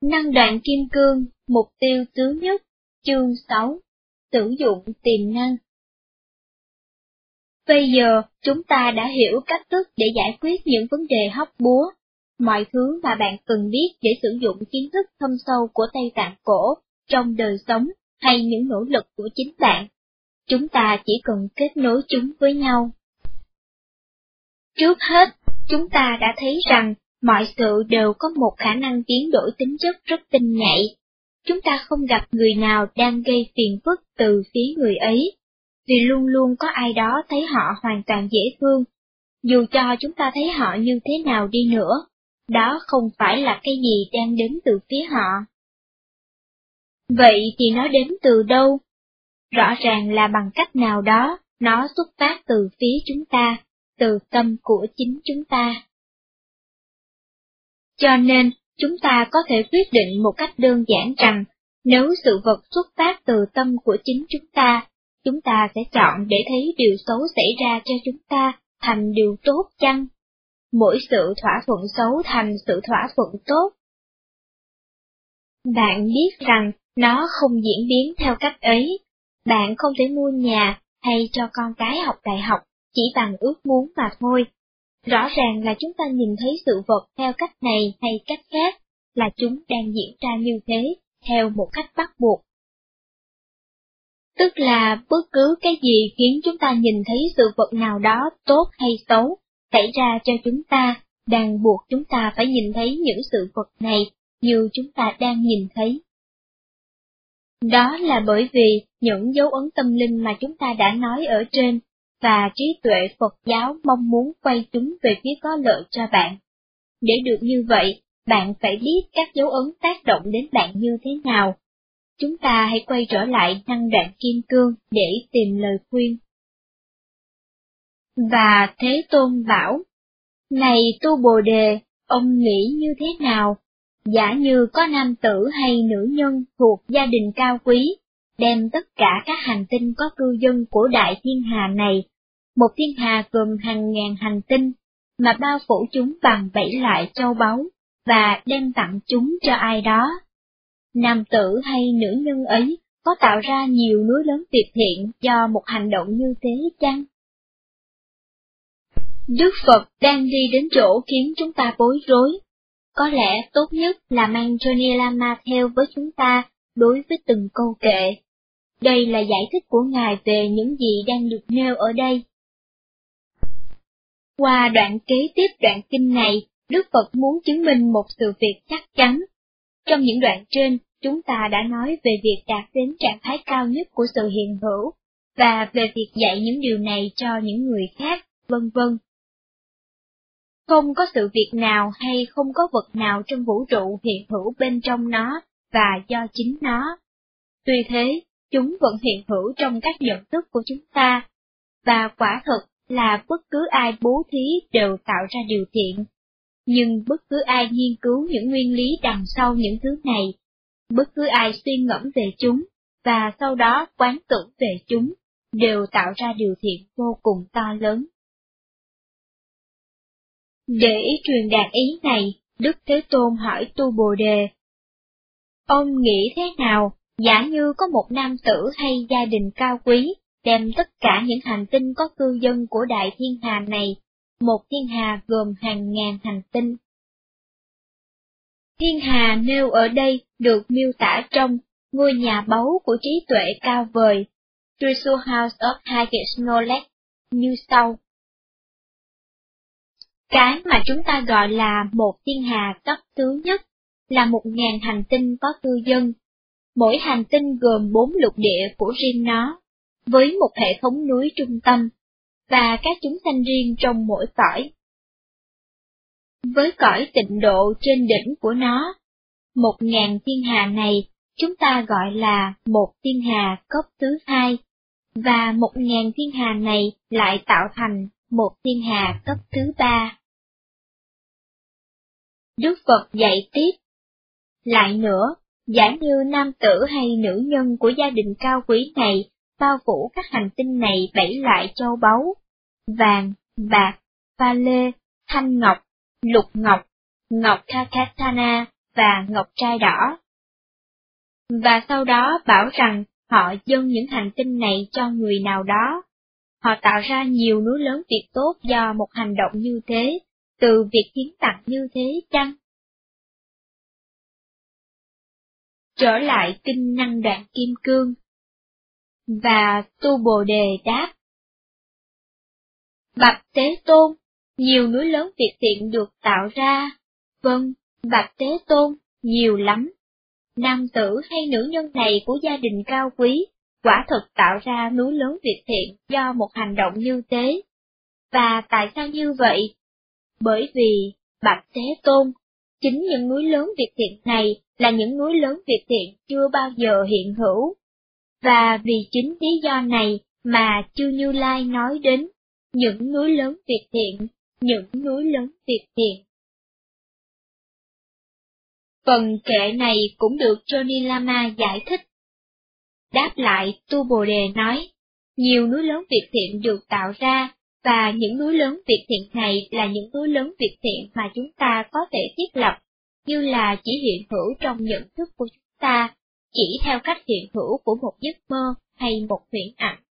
Năng đoạn kim cương, mục tiêu thứ nhất, chương 6, sử dụng tiềm năng. Bây giờ, chúng ta đã hiểu cách thức để giải quyết những vấn đề hóc búa, mọi thứ mà bạn cần biết để sử dụng kiến thức thâm sâu của Tây Tạng cổ trong đời sống hay những nỗ lực của chính bạn. Chúng ta chỉ cần kết nối chúng với nhau. Trước hết, chúng ta đã thấy rằng mọi sự đều có một khả năng biến đổi tính chất rất tinh nhạy. Chúng ta không gặp người nào đang gây phiền phức từ phía người ấy, vì luôn luôn có ai đó thấy họ hoàn toàn dễ thương, dù cho chúng ta thấy họ như thế nào đi nữa, đó không phải là cái gì đang đến từ phía họ. Vậy thì nó đến từ đâu? Rõ ràng là bằng cách nào đó, nó xuất phát từ phía chúng ta, từ tâm của chính chúng ta. Cho nên, chúng ta có thể quyết định một cách đơn giản rằng, nếu sự vật xuất phát từ tâm của chính chúng ta, chúng ta sẽ chọn để thấy điều xấu xảy ra cho chúng ta thành điều tốt chăng? Mỗi sự thỏa thuận xấu thành sự thỏa thuận tốt. Bạn biết rằng nó không diễn biến theo cách ấy. Bạn không thể mua nhà hay cho con cái học đại học chỉ bằng ước muốn mà thôi. Rõ ràng là chúng ta nhìn thấy sự vật theo cách này hay cách khác, là chúng đang diễn ra như thế, theo một cách bắt buộc. Tức là bất cứ cái gì khiến chúng ta nhìn thấy sự vật nào đó tốt hay xấu, xảy ra cho chúng ta, đang buộc chúng ta phải nhìn thấy những sự vật này như chúng ta đang nhìn thấy. Đó là bởi vì những dấu ấn tâm linh mà chúng ta đã nói ở trên, và trí tuệ Phật giáo mong muốn quay chúng về phía có lợi cho bạn. Để được như vậy, bạn phải biết các dấu ấn tác động đến bạn như thế nào. Chúng ta hãy quay trở lại năng đoạn kim cương để tìm lời khuyên. Và Thế Tôn bảo, Này tu Bồ Đề, ông nghĩ như thế nào? Giả như có nam tử hay nữ nhân thuộc gia đình cao quý, đem tất cả các hành tinh có cư dân của đại thiên hà này, một thiên hà gồm hàng ngàn hành tinh, mà bao phủ chúng bằng bảy loại châu báu, và đem tặng chúng cho ai đó. Nam tử hay nữ nhân ấy có tạo ra nhiều núi lớn tuyệt thiện do một hành động như thế chăng? Đức Phật đang đi đến chỗ khiến chúng ta bối rối. Có lẽ tốt nhất là mang Johnny Lama theo với chúng ta đối với từng câu kệ. Đây là giải thích của Ngài về những gì đang được nêu ở đây. Qua đoạn kế tiếp đoạn kinh này, Đức Phật muốn chứng minh một sự việc chắc chắn. Trong những đoạn trên, chúng ta đã nói về việc đạt đến trạng thái cao nhất của sự hiện hữu, và về việc dạy những điều này cho những người khác, vân vân. Không có sự việc nào hay không có vật nào trong vũ trụ hiện hữu bên trong nó, và do chính nó. Tuy thế, chúng vẫn hiện hữu trong các nhận thức của chúng ta, và quả thực là bất cứ ai bố thí đều tạo ra điều thiện. Nhưng bất cứ ai nghiên cứu những nguyên lý đằng sau những thứ này, bất cứ ai suy ngẫm về chúng, và sau đó quán tưởng về chúng, đều tạo ra điều thiện vô cùng to lớn. Để truyền đạt ý này, Đức Thế Tôn hỏi Tu Bồ Đề. Ông nghĩ thế nào, giả như có một nam tử hay gia đình cao quý, đem tất cả những hành tinh có cư dân của đại thiên hà này, một thiên hà gồm hàng ngàn hành tinh. Thiên hà nêu ở đây được miêu tả trong ngôi nhà báu của trí tuệ cao vời, Treasure House of Highest Knowledge, như sau. Cái mà chúng ta gọi là một thiên hà cấp thứ nhất là một ngàn hành tinh có cư dân. Mỗi hành tinh gồm bốn lục địa của riêng nó với một hệ thống núi trung tâm, và các chúng sanh riêng trong mỗi cõi. Với cõi tịnh độ trên đỉnh của nó, một ngàn thiên hà này chúng ta gọi là một thiên hà cấp thứ hai, và một ngàn thiên hà này lại tạo thành một thiên hà cấp thứ ba. Đức Phật dạy tiếp. Lại nữa, giả như nam tử hay nữ nhân của gia đình cao quý này bao phủ các hành tinh này bảy loại châu báu, vàng, bạc, pha lê, thanh ngọc, lục ngọc, ngọc Kakatana và ngọc trai đỏ. Và sau đó bảo rằng họ dâng những hành tinh này cho người nào đó. Họ tạo ra nhiều núi lớn việc tốt do một hành động như thế, từ việc hiến tặng như thế chăng? Trở lại kinh năng đoạn kim cương. Và tu bồ đề đáp. Bạch Tế Tôn, nhiều núi lớn việc thiện được tạo ra. Vâng, Bạch Tế Tôn, nhiều lắm. Nam tử hay nữ nhân này của gia đình cao quý, quả thực tạo ra núi lớn việc thiện do một hành động như thế. Và tại sao như vậy? Bởi vì, Bạch Thế Tôn, chính những núi lớn việc thiện này là những núi lớn việc thiện chưa bao giờ hiện hữu. Và vì chính lý do này mà Chư Như Lai nói đến những núi lớn việc thiện, những núi lớn việc thiện. Phần kệ này cũng được Johnny Lama giải thích. Đáp lại, Tu Bồ Đề nói, nhiều núi lớn việc thiện được tạo ra, và những núi lớn việc thiện này là những núi lớn việc thiện mà chúng ta có thể thiết lập, như là chỉ hiện hữu trong nhận thức của chúng ta, chỉ theo cách hiện hữu của một giấc mơ hay một huyễn ảnh.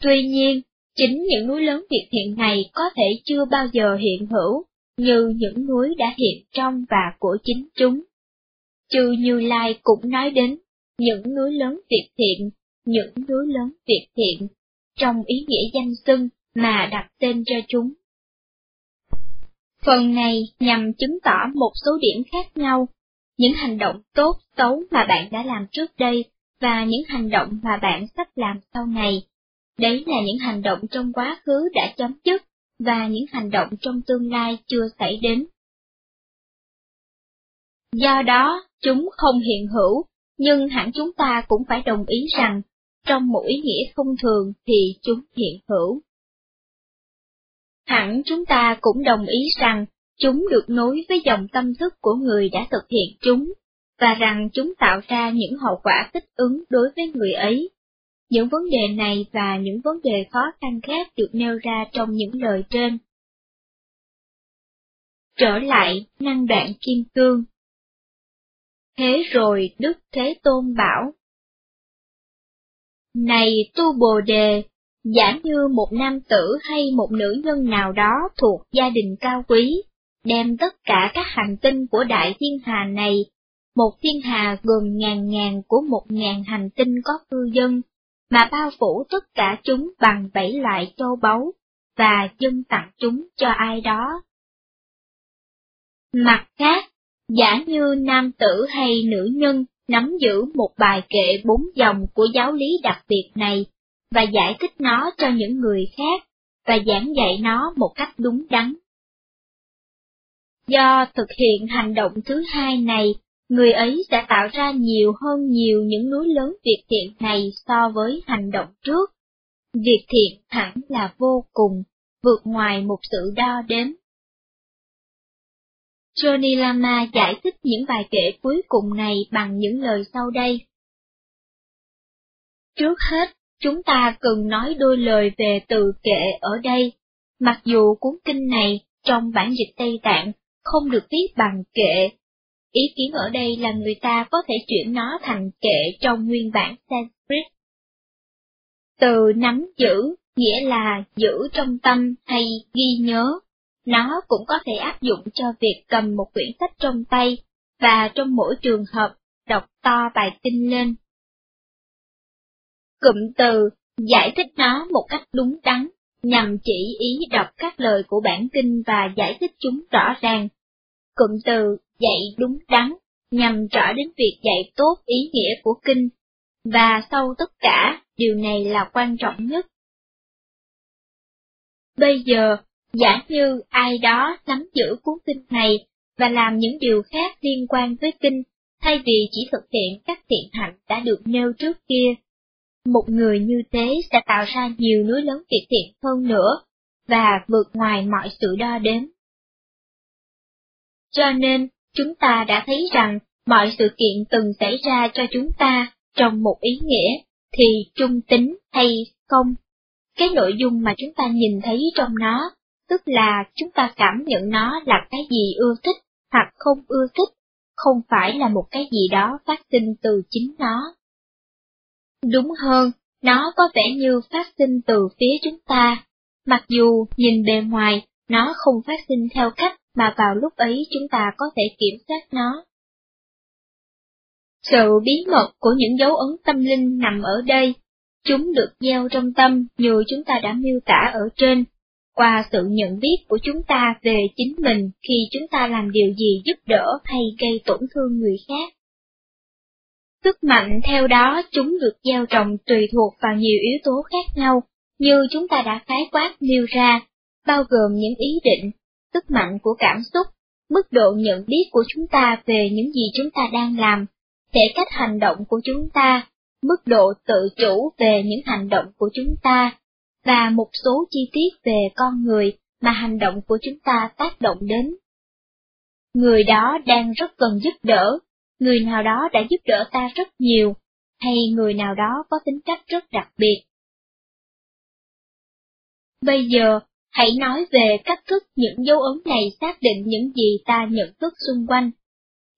Tuy nhiên, chính những núi lớn việc thiện này có thể chưa bao giờ hiện hữu, như những núi đã hiện trong và của chính chúng. Chư Như Lai cũng nói đến những núi lớn việc thiện, những núi lớn việc thiện, trong ý nghĩa danh xưng mà đặt tên cho chúng. Phần này nhằm chứng tỏ một số điểm khác nhau, những hành động tốt, xấu mà bạn đã làm trước đây và những hành động mà bạn sắp làm sau này. Đấy là những hành động trong quá khứ đã chấm dứt và những hành động trong tương lai chưa xảy đến. Do đó, chúng không hiện hữu, nhưng hẳn chúng ta cũng phải đồng ý rằng, trong một ý nghĩa thông thường thì chúng hiện hữu. Hẳn chúng ta cũng đồng ý rằng, chúng được nối với dòng tâm thức của người đã thực hiện chúng, và rằng chúng tạo ra những hậu quả thích ứng đối với người ấy. Những vấn đề này và những vấn đề khó khăn khác được nêu ra trong những lời trên. Trở lại năng đoạn kim cương. Thế rồi Đức Thế Tôn bảo. Này tu bồ đề, giả như một nam tử hay một nữ nhân nào đó thuộc gia đình cao quý, đem tất cả các hành tinh của đại thiên hà này, một thiên hà gồm ngàn ngàn của một ngàn hành tinh có cư dân, mà bao phủ tất cả chúng bằng bảy loại châu báu, và dâng tặng chúng cho ai đó. Mặt khác, giả như nam tử hay nữ nhân nắm giữ một bài kệ bốn dòng của giáo lý đặc biệt này, và giải thích nó cho những người khác, và giảng dạy nó một cách đúng đắn. Do thực hiện hành động thứ hai này người ấy sẽ tạo ra nhiều hơn nhiều những núi lớn việc thiện này so với hành động trước. Việc thiện hẳn là vô cùng, vượt ngoài một sự đo đếm. Johnny Lama giải thích những bài kể cuối cùng này bằng những lời sau đây. Trước hết, chúng ta cần nói đôi lời về từ kệ ở đây. Mặc dù cuốn kinh này trong bản dịch Tây Tạng không được viết bằng kệ Ý kiến ở đây là người ta có thể chuyển nó thành kệ trong nguyên bản Sanskrit. Từ nắm giữ, nghĩa là giữ trong tâm hay ghi nhớ, nó cũng có thể áp dụng cho việc cầm một quyển sách trong tay, và trong mỗi trường hợp, đọc to bài kinh lên. Cụm từ, giải thích nó một cách đúng đắn, nhằm chỉ ý đọc các lời của bản kinh và giải thích chúng rõ ràng. Cụm từ dạy đúng đắn, nhằm rõ đến việc dạy tốt ý nghĩa của kinh, và sau tất cả, điều này là quan trọng nhất. Bây giờ, giả như ai đó nắm giữ cuốn kinh này và làm những điều khác liên quan với kinh, thay vì chỉ thực hiện các thiện hạnh đã được nêu trước kia. Một người như thế sẽ tạo ra nhiều núi lớn việc thiện hơn nữa, và vượt ngoài mọi sự đo đếm. Cho nên, chúng ta đã thấy rằng mọi sự kiện từng xảy ra cho chúng ta trong một ý nghĩa thì trung tính hay không. Cái nội dung mà chúng ta nhìn thấy trong nó, tức là chúng ta cảm nhận nó là cái gì ưa thích hoặc không ưa thích, không phải là một cái gì đó phát sinh từ chính nó. Đúng hơn, nó có vẻ như phát sinh từ phía chúng ta, mặc dù nhìn bề ngoài, nó không phát sinh theo cách mà vào lúc ấy chúng ta có thể kiểm soát nó. Sự bí mật của những dấu ấn tâm linh nằm ở đây, chúng được gieo trong tâm như chúng ta đã miêu tả ở trên, qua sự nhận biết của chúng ta về chính mình khi chúng ta làm điều gì giúp đỡ hay gây tổn thương người khác. Sức mạnh theo đó chúng được gieo trồng tùy thuộc vào nhiều yếu tố khác nhau, như chúng ta đã khái quát nêu ra, bao gồm những ý định, sức mạnh của cảm xúc, mức độ nhận biết của chúng ta về những gì chúng ta đang làm, thể cách hành động của chúng ta, mức độ tự chủ về những hành động của chúng ta, và một số chi tiết về con người mà hành động của chúng ta tác động đến. Người đó đang rất cần giúp đỡ, người nào đó đã giúp đỡ ta rất nhiều, hay người nào đó có tính cách rất đặc biệt. Bây giờ, hãy nói về cách thức những dấu ấn này xác định những gì ta nhận thức xung quanh.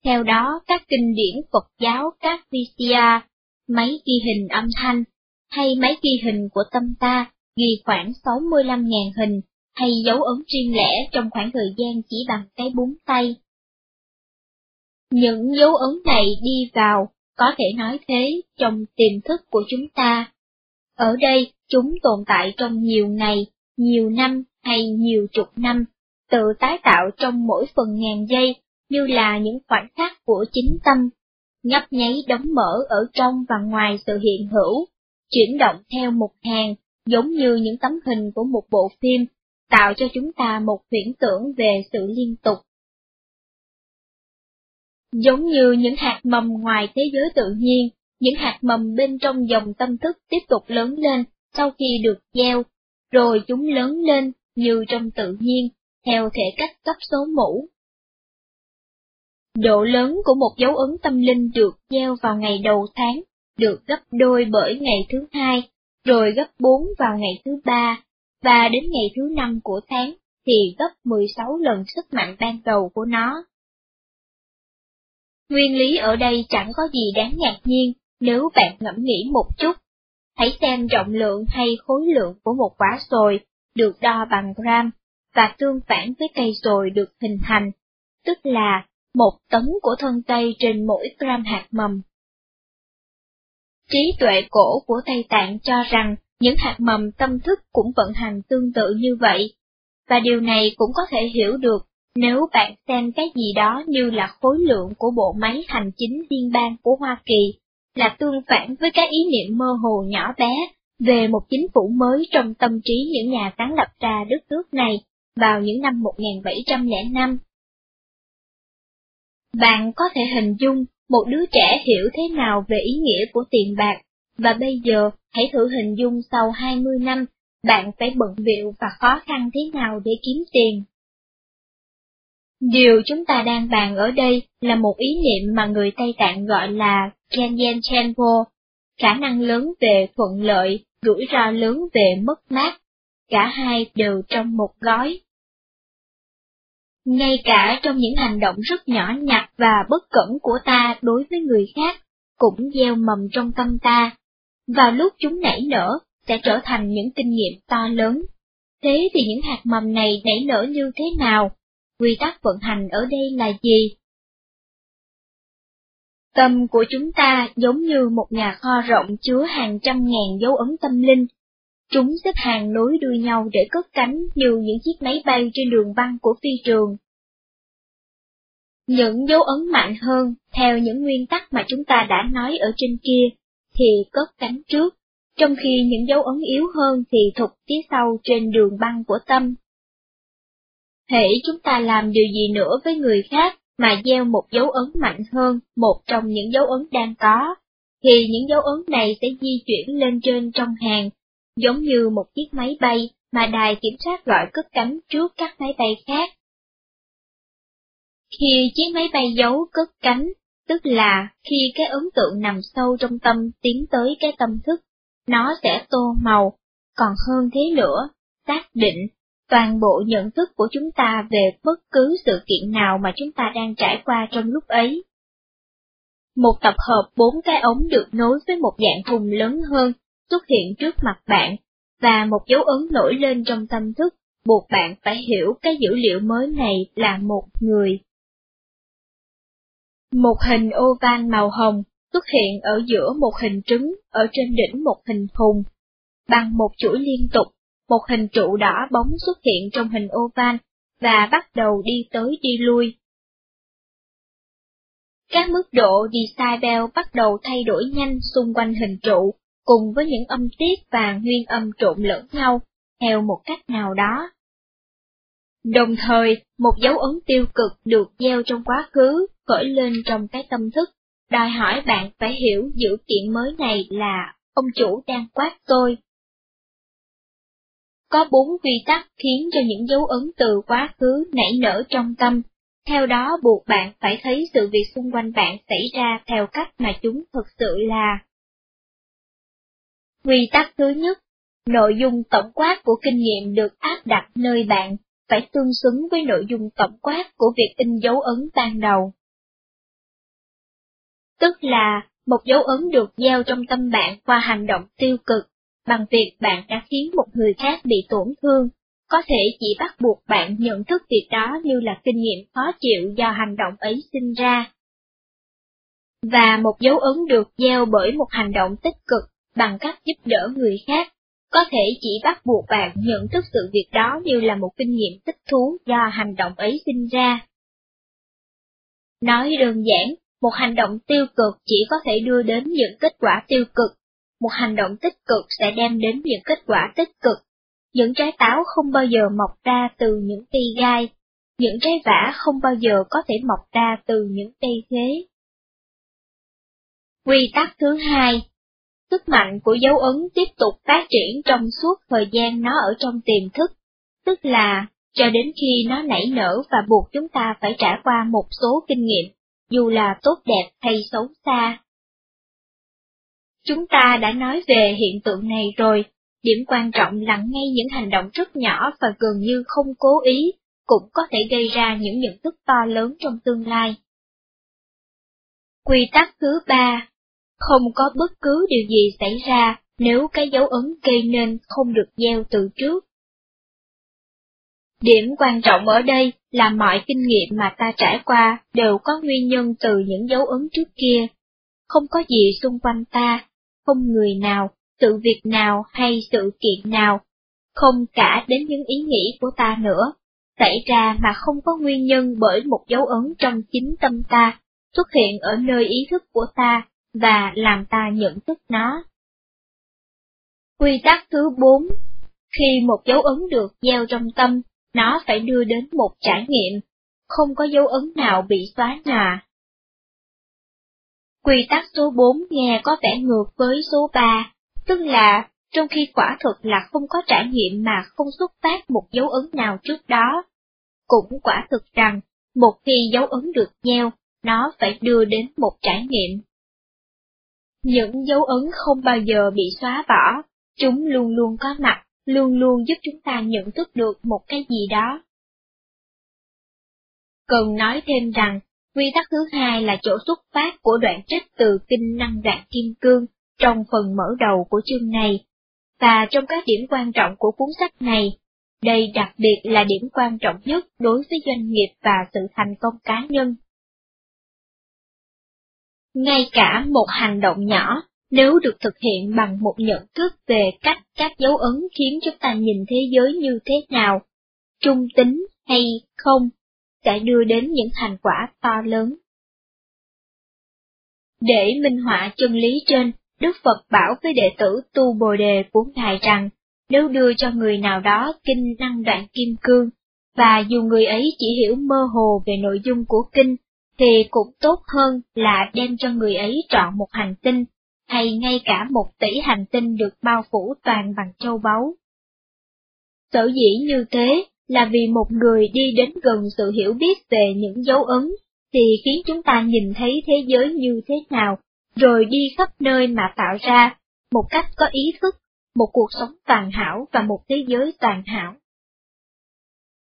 Theo đó, các kinh điển Phật giáo, các VCR, máy ghi hình âm thanh, hay máy ghi hình của tâm ta, ghi khoảng 65.000 hình, hay dấu ấn riêng lẻ trong khoảng thời gian chỉ bằng cái búng tay. Những dấu ấn này đi vào, có thể nói thế, trong tiềm thức của chúng ta. Ở đây, chúng tồn tại trong nhiều ngày, nhiều năm hay nhiều chục năm, tự tái tạo trong mỗi phần ngàn giây, như là những khoảnh khắc của chính tâm, nhấp nháy đóng mở ở trong và ngoài sự hiện hữu, chuyển động theo một hàng, giống như những tấm hình của một bộ phim, tạo cho chúng ta một huyễn tưởng về sự liên tục. Giống như những hạt mầm ngoài thế giới tự nhiên, những hạt mầm bên trong dòng tâm thức tiếp tục lớn lên sau khi được gieo, rồi chúng lớn lên như trong tự nhiên, theo thể cách cấp số mũ. Độ lớn của một dấu ấn tâm linh được gieo vào ngày đầu tháng, được gấp đôi bởi ngày thứ hai, rồi gấp bốn vào ngày thứ ba, và đến ngày thứ năm của tháng thì gấp 16 lần sức mạnh ban đầu của nó. Nguyên lý ở đây chẳng có gì đáng ngạc nhiên nếu bạn ngẫm nghĩ một chút. Hãy xem trọng lượng hay khối lượng của một quả sồi được đo bằng gram và tương phản với cây sồi được hình thành, tức là một tấn của thân cây trên mỗi gram hạt mầm. Trí tuệ cổ của Tây Tạng cho rằng những hạt mầm tâm thức cũng vận hành tương tự như vậy, và điều này cũng có thể hiểu được nếu bạn xem cái gì đó như là khối lượng của bộ máy hành chính liên bang của Hoa Kỳ, là tương phản với các ý niệm mơ hồ nhỏ bé về một chính phủ mới trong tâm trí những nhà sáng lập ra đất nước này vào những năm 1705. Bạn có thể hình dung một đứa trẻ hiểu thế nào về ý nghĩa của tiền bạc, và bây giờ hãy thử hình dung sau 20 năm, bạn phải bận biệu và khó khăn thế nào để kiếm tiền. Điều chúng ta đang bàn ở đây là một ý niệm mà người Tây Tạng gọi là Kenyan Chenpo, khả năng lớn về thuận lợi, rủi ro lớn về mất mát, cả hai đều trong một gói. Ngay cả trong những hành động rất nhỏ nhặt và bất cẩn của ta đối với người khác, cũng gieo mầm trong tâm ta, và lúc chúng nảy nở, sẽ trở thành những kinh nghiệm to lớn. Thế thì những hạt mầm này nảy nở như thế nào? Quy tắc vận hành ở đây là gì? Tâm của chúng ta giống như một nhà kho rộng chứa hàng trăm ngàn dấu ấn tâm linh. Chúng xếp hàng nối đuôi nhau để cất cánh như những chiếc máy bay trên đường băng của phi trường. Những dấu ấn mạnh hơn, theo những nguyên tắc mà chúng ta đã nói ở trên kia, thì cất cánh trước, trong khi những dấu ấn yếu hơn thì thụt phía sau trên đường băng của tâm. Hễ chúng ta làm điều gì nữa với người khác mà gieo một dấu ấn mạnh hơn một trong những dấu ấn đang có, thì những dấu ấn này sẽ di chuyển lên trên trong hàng, giống như một chiếc máy bay mà đài kiểm soát gọi cất cánh trước các máy bay khác. Khi chiếc máy bay giấu cất cánh, tức là khi cái ấn tượng nằm sâu trong tâm tiến tới cái tâm thức, nó sẽ tô màu, còn hơn thế nữa, xác định, toàn bộ nhận thức của chúng ta về bất cứ sự kiện nào mà chúng ta đang trải qua trong lúc ấy. Một tập hợp bốn cái ống được nối với một dạng thùng lớn hơn xuất hiện trước mặt bạn, và một dấu ấn nổi lên trong tâm thức, buộc bạn phải hiểu cái dữ liệu mới này là một người. Một hình oval màu hồng xuất hiện ở giữa một hình trứng ở trên đỉnh một hình thùng. Bằng một chuỗi liên tục, một hình trụ đỏ bóng xuất hiện trong hình oval và bắt đầu đi tới đi lui. Các mức độ decibel bắt đầu thay đổi nhanh xung quanh hình trụ, cùng với những âm tiết và nguyên âm trộn lẫn nhau, theo một cách nào đó. Đồng thời, một dấu ấn tiêu cực được gieo trong quá khứ, khởi lên trong cái tâm thức, đòi hỏi bạn phải hiểu dữ kiện mới này là ông chủ đang quát tôi. Có bốn quy tắc khiến cho những dấu ấn từ quá khứ nảy nở trong tâm, theo đó buộc bạn phải thấy sự việc xung quanh bạn xảy ra theo cách mà chúng thực sự là. Quy tắc thứ nhất, nội dung tổng quát của kinh nghiệm được áp đặt nơi bạn phải tương xứng với nội dung tổng quát của việc in dấu ấn ban đầu. Tức là, một dấu ấn được gieo trong tâm bạn qua hành động tiêu cực, bằng việc bạn đã khiến một người khác bị tổn thương, có thể chỉ bắt buộc bạn nhận thức việc đó như là kinh nghiệm khó chịu do hành động ấy sinh ra. Và một dấu ấn được gieo bởi một hành động tích cực bằng cách giúp đỡ người khác, có thể chỉ bắt buộc bạn nhận thức sự việc đó như là một kinh nghiệm thích thú do hành động ấy sinh ra. Nói đơn giản, một hành động tiêu cực chỉ có thể đưa đến những kết quả tiêu cực, một hành động tích cực sẽ đem đến những kết quả tích cực. Những trái táo không bao giờ mọc ra từ những cây gai, những trái vả không bao giờ có thể mọc ra từ những cây thế. Quy tắc thứ hai Sức mạnh của dấu ấn tiếp tục phát triển trong suốt thời gian nó ở trong tiềm thức, tức là cho đến khi nó nảy nở và buộc chúng ta phải trải qua một số kinh nghiệm, dù là tốt đẹp hay xấu xa. Chúng ta đã nói về hiện tượng này rồi, điểm quan trọng là ngay những hành động rất nhỏ và gần như không cố ý, cũng có thể gây ra những nhận thức to lớn trong tương lai. Quy tắc thứ ba không có bất cứ điều gì xảy ra nếu cái dấu ấn gây nên không được gieo từ trước. Điểm quan trọng ở đây là mọi kinh nghiệm mà ta trải qua đều có nguyên nhân từ những dấu ấn trước kia. Không có gì xung quanh ta, không người nào, sự việc nào hay sự kiện nào, không cả đến những ý nghĩ của ta nữa, xảy ra mà không có nguyên nhân bởi một dấu ấn trong chính tâm ta, xuất hiện ở nơi ý thức của ta và làm ta nhận thức nó. Quy tắc thứ 4 Khi một dấu ấn được gieo trong tâm, nó phải đưa đến một trải nghiệm, không có dấu ấn nào bị xóa nhòa. Quy tắc số 4 nghe có vẻ ngược với số 3, tức là trong khi quả thực là không có trải nghiệm mà không xuất phát một dấu ấn nào trước đó. Cũng quả thực rằng, một khi dấu ấn được gieo, nó phải đưa đến một trải nghiệm. Những dấu ấn không bao giờ bị xóa bỏ, chúng luôn luôn có mặt, luôn luôn giúp chúng ta nhận thức được một cái gì đó. Cần nói thêm rằng, quy tắc thứ hai là chỗ xuất phát của đoạn trích từ kinh năng đoạn kim cương trong phần mở đầu của chương này, và trong các điểm quan trọng của cuốn sách này, đây đặc biệt là điểm quan trọng nhất đối với doanh nghiệp và sự thành công cá nhân. Ngay cả một hành động nhỏ, nếu được thực hiện bằng một nhận thức về cách các dấu ấn khiến chúng ta nhìn thế giới như thế nào, trung tính hay không, sẽ đưa đến những thành quả to lớn. Để minh họa chân lý trên, Đức Phật bảo với đệ tử tu Bồ Đề của Ngài rằng, nếu đưa cho người nào đó kinh năng đoạn kim cương, và dù người ấy chỉ hiểu mơ hồ về nội dung của kinh, thì cũng tốt hơn là đem cho người ấy trọn một hành tinh, hay ngay cả một tỷ hành tinh được bao phủ toàn bằng châu báu. Sở dĩ như thế là vì một người đi đến gần sự hiểu biết về những dấu ấn, thì khiến chúng ta nhìn thấy thế giới như thế nào, rồi đi khắp nơi mà tạo ra, một cách có ý thức, một cuộc sống toàn hảo và một thế giới toàn hảo.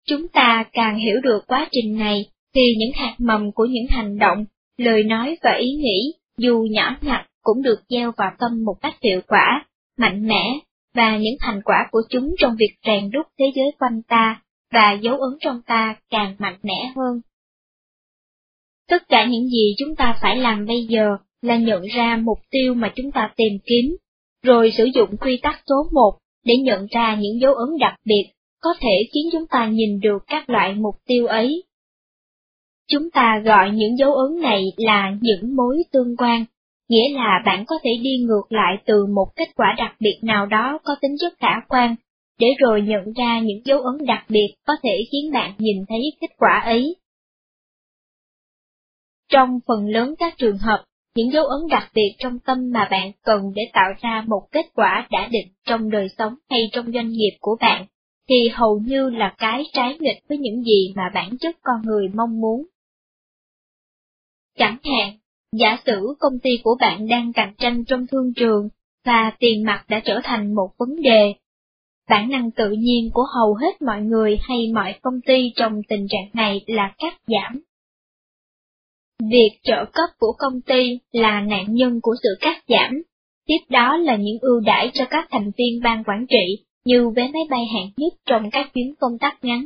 Chúng ta càng hiểu được quá trình này, thì những hạt mầm của những hành động, lời nói và ý nghĩ, dù nhỏ nhặt cũng được gieo vào tâm một cách hiệu quả, mạnh mẽ, và những thành quả của chúng trong việc rèn đúc thế giới quanh ta và dấu ấn trong ta càng mạnh mẽ hơn. Tất cả những gì chúng ta phải làm bây giờ là nhận ra mục tiêu mà chúng ta tìm kiếm, rồi sử dụng quy tắc số 1 để nhận ra những dấu ấn đặc biệt có thể khiến chúng ta nhìn được các loại mục tiêu ấy. Chúng ta gọi những dấu ấn này là những mối tương quan, nghĩa là bạn có thể đi ngược lại từ một kết quả đặc biệt nào đó có tính chất khả quan, để rồi nhận ra những dấu ấn đặc biệt có thể khiến bạn nhìn thấy kết quả ấy. Trong phần lớn các trường hợp, những dấu ấn đặc biệt trong tâm mà bạn cần để tạo ra một kết quả đã định trong đời sống hay trong doanh nghiệp của bạn, thì hầu như là cái trái nghịch với những gì mà bản chất con người mong muốn. Chẳng hạn, giả sử công ty của bạn đang cạnh tranh trong thương trường, và tiền mặt đã trở thành một vấn đề. Bản năng tự nhiên của hầu hết mọi người hay mọi công ty trong tình trạng này là cắt giảm. Việc trợ cấp của công ty là nạn nhân của sự cắt giảm, tiếp đó là những ưu đãi cho các thành viên ban quản trị như vé máy bay hạng nhất trong các chuyến công tác ngắn.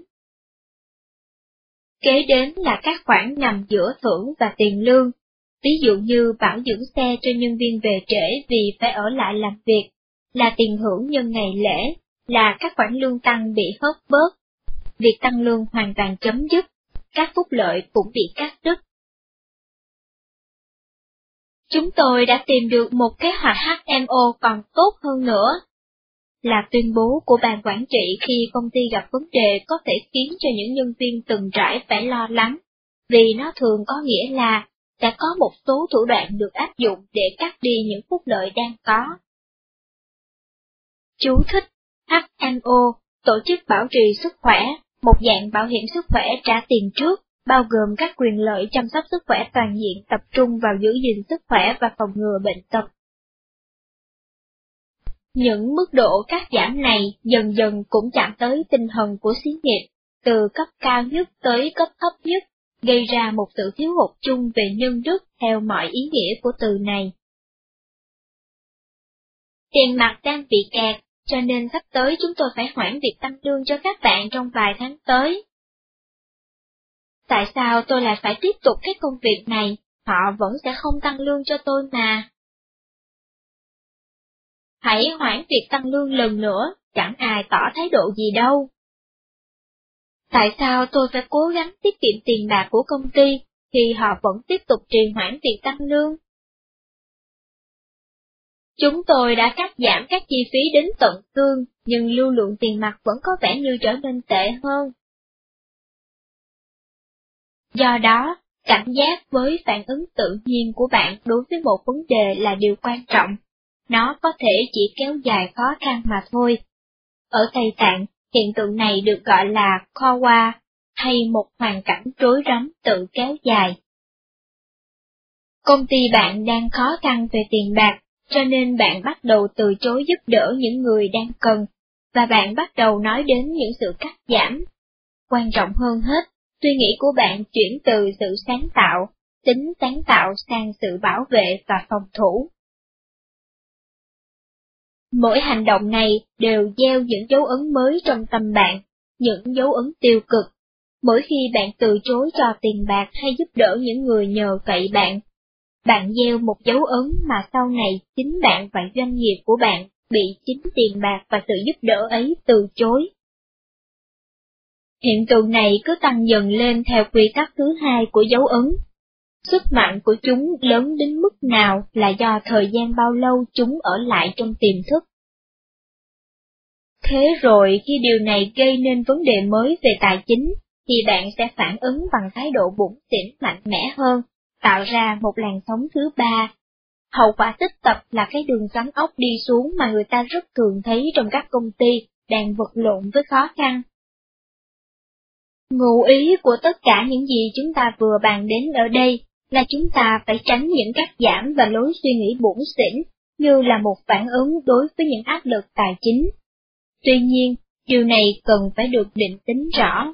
Kế đến là các khoản nằm giữa thưởng và tiền lương, ví dụ như bảo dưỡng xe cho nhân viên về trễ vì phải ở lại làm việc, là tiền hưởng nhân ngày lễ, là các khoản lương tăng bị hớt bớt. Việc tăng lương hoàn toàn chấm dứt, các phúc lợi cũng bị cắt đứt. Chúng tôi đã tìm được một kế hoạch HMO còn tốt hơn nữa. Là tuyên bố của ban quản trị khi công ty gặp vấn đề có thể khiến cho những nhân viên từng trải phải lo lắng, vì nó thường có nghĩa là đã có một số thủ đoạn được áp dụng để cắt đi những phúc lợi đang có. Chú thích HMO, Tổ chức Bảo trì Sức khỏe, một dạng bảo hiểm sức khỏe trả tiền trước, bao gồm các quyền lợi chăm sóc sức khỏe toàn diện tập trung vào giữ gìn sức khỏe và phòng ngừa bệnh tật. Những mức độ cắt giảm này dần dần cũng chạm tới tinh thần của xí nghiệp, từ cấp cao nhất tới cấp thấp nhất, gây ra một sự thiếu hụt chung về nhân đức theo mọi ý nghĩa của từ này. Tiền mặt đang bị kẹt, cho nên sắp tới chúng tôi phải hoãn việc tăng lương cho các bạn trong vài tháng tới. Tại sao tôi lại phải tiếp tục cái công việc này, họ vẫn sẽ không tăng lương cho tôi mà. Hãy hoãn việc tăng lương lần nữa, chẳng ai tỏ thái độ gì đâu. Tại sao tôi phải cố gắng tiết kiệm tiền bạc của công ty, thì họ vẫn tiếp tục trì hoãn việc tăng lương? Chúng tôi đã cắt giảm các chi phí đến tận tương, nhưng lưu lượng tiền mặt vẫn có vẻ như trở nên tệ hơn. Do đó, cảnh giác với phản ứng tự nhiên của bạn đối với một vấn đề là điều quan trọng. Nó có thể chỉ kéo dài khó khăn mà thôi. Ở Tây Tạng, hiện tượng này được gọi là Kowa, hay một hoàn cảnh rối rắm tự kéo dài. Công ty bạn đang khó khăn về tiền bạc, cho nên bạn bắt đầu từ chối giúp đỡ những người đang cần, và bạn bắt đầu nói đến những sự cắt giảm. Quan trọng hơn hết, Suy nghĩ của bạn chuyển từ sự sáng tạo, tính sáng tạo sang sự bảo vệ và phòng thủ. Mỗi hành động này đều gieo những dấu ấn mới trong tâm bạn, những dấu ấn tiêu cực. Mỗi khi bạn từ chối cho tiền bạc hay giúp đỡ những người nhờ cậy bạn, bạn gieo một dấu ấn mà sau này chính bạn và doanh nghiệp của bạn bị chính tiền bạc và sự giúp đỡ ấy từ chối. Hiện tượng này cứ tăng dần lên theo quy tắc thứ hai của dấu ấn. Sức mạnh của chúng lớn đến mức nào là do thời gian bao lâu chúng ở lại trong tiềm thức. Thế rồi khi điều này gây nên vấn đề mới về tài chính, thì bạn sẽ phản ứng bằng thái độ bụng tỉnh mạnh mẽ hơn, tạo ra một làn sóng thứ ba. Hậu quả tích tập là cái đường xoắn ốc đi xuống mà người ta rất thường thấy trong các công ty đang vật lộn với khó khăn Ngụ ý của tất cả những gì chúng ta vừa bàn đến ở đây là chúng ta phải tránh những cắt giảm và lối suy nghĩ bủn xỉn như là một phản ứng đối với những áp lực tài chính. Tuy nhiên, điều này cần phải được định tính rõ.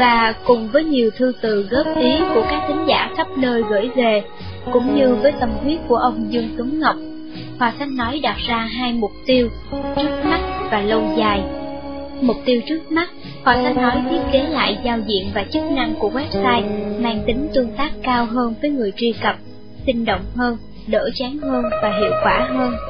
và cùng với nhiều thư từ góp ý của các thính giả khắp nơi gửi về, cũng như với tâm huyết của ông Dương Tuấn Ngọc, Hòa Khánh nói đặt ra hai mục tiêu, trước mắt và lâu dài. Mục tiêu trước mắt, Hòa Khánh nói thiết kế lại giao diện và chức năng của website mang tính tương tác cao hơn với người truy cập, sinh động hơn, đỡ chán hơn và hiệu quả hơn.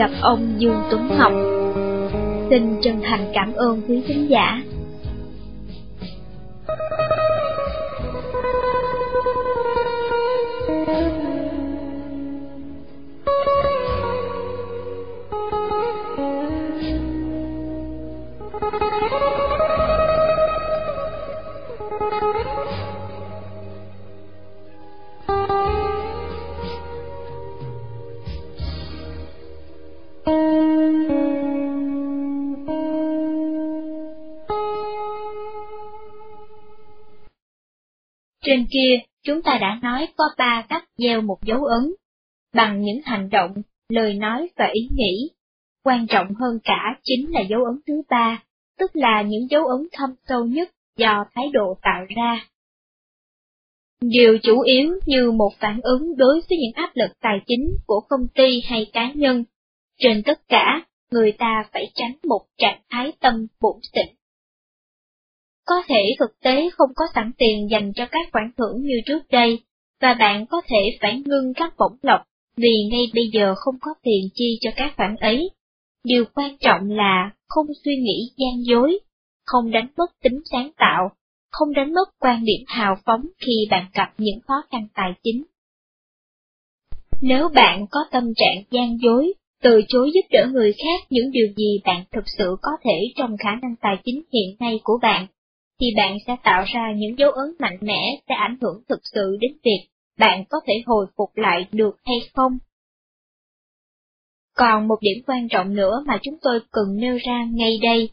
gặp ông Dương Tuấn Ngọc Xin chân thành cảm ơn quý khán giả. Trên kia, chúng ta đã nói có ba cách gieo một dấu ấn, bằng những hành động, lời nói và ý nghĩ. Quan trọng hơn cả chính là dấu ấn thứ ba, tức là những dấu ấn thâm sâu nhất do thái độ tạo ra. Điều chủ yếu như một phản ứng đối với những áp lực tài chính của công ty hay cá nhân. Trên tất cả, người ta phải tránh một trạng thái tâm bổn tĩnh có thể thực tế không có sẵn tiền dành cho các khoản thưởng như trước đây, và bạn có thể phải ngưng các bổng lộc vì ngay bây giờ không có tiền chi cho các khoản ấy. Điều quan trọng là không suy nghĩ gian dối, không đánh mất tính sáng tạo, không đánh mất quan điểm hào phóng khi bạn gặp những khó khăn tài chính. Nếu bạn có tâm trạng gian dối, từ chối giúp đỡ người khác những điều gì bạn thực sự có thể trong khả năng tài chính hiện nay của bạn, thì bạn sẽ tạo ra những dấu ấn mạnh mẽ sẽ ảnh hưởng thực sự đến việc bạn có thể hồi phục lại được hay không. Còn một điểm quan trọng nữa mà chúng tôi cần nêu ra ngay đây,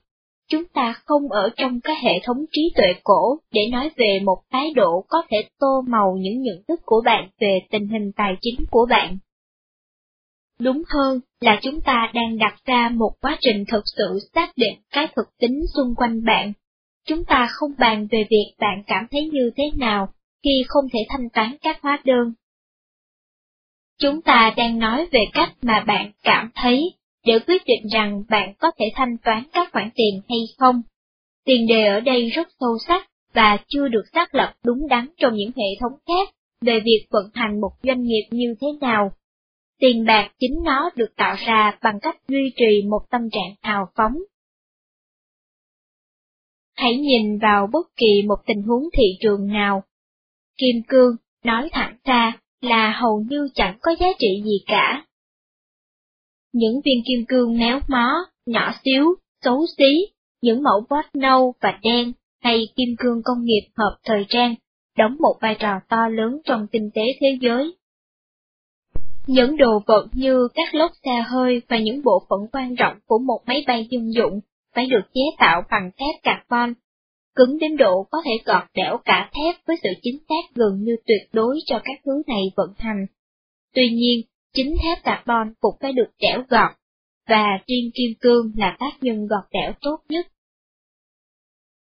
chúng ta không ở trong cái hệ thống trí tuệ cổ để nói về một thái độ có thể tô màu những nhận thức của bạn về tình hình tài chính của bạn. Đúng hơn là chúng ta đang đặt ra một quá trình thực sự xác định cái thực tính xung quanh bạn. Chúng ta không bàn về việc bạn cảm thấy như thế nào khi không thể thanh toán các hóa đơn. Chúng ta đang nói về cách mà bạn cảm thấy để quyết định rằng bạn có thể thanh toán các khoản tiền hay không. Tiền đề ở đây rất sâu sắc và chưa được xác lập đúng đắn trong những hệ thống khác về việc vận hành một doanh nghiệp như thế nào. Tiền bạc chính nó được tạo ra bằng cách duy trì một tâm trạng hào phóng. Hãy nhìn vào bất kỳ một tình huống thị trường nào. Kim cương, nói thẳng ra, là hầu như chẳng có giá trị gì cả. Những viên kim cương méo mó, nhỏ xíu, xấu xí, những mẫu bót nâu và đen hay kim cương công nghiệp hợp thời trang đóng một vai trò to lớn trong kinh tế thế giới. Những đồ vật như các lốp xe hơi và những bộ phận quan trọng của một máy bay dân dụng phải được chế tạo bằng thép carbon, cứng đến độ có thể gọt đẽo cả thép với sự chính xác gần như tuyệt đối cho các thứ này vận hành. Tuy nhiên, chính thép carbon cũng phải được đẽo gọt, và riêng kim cương là tác nhân gọt đẽo tốt nhất.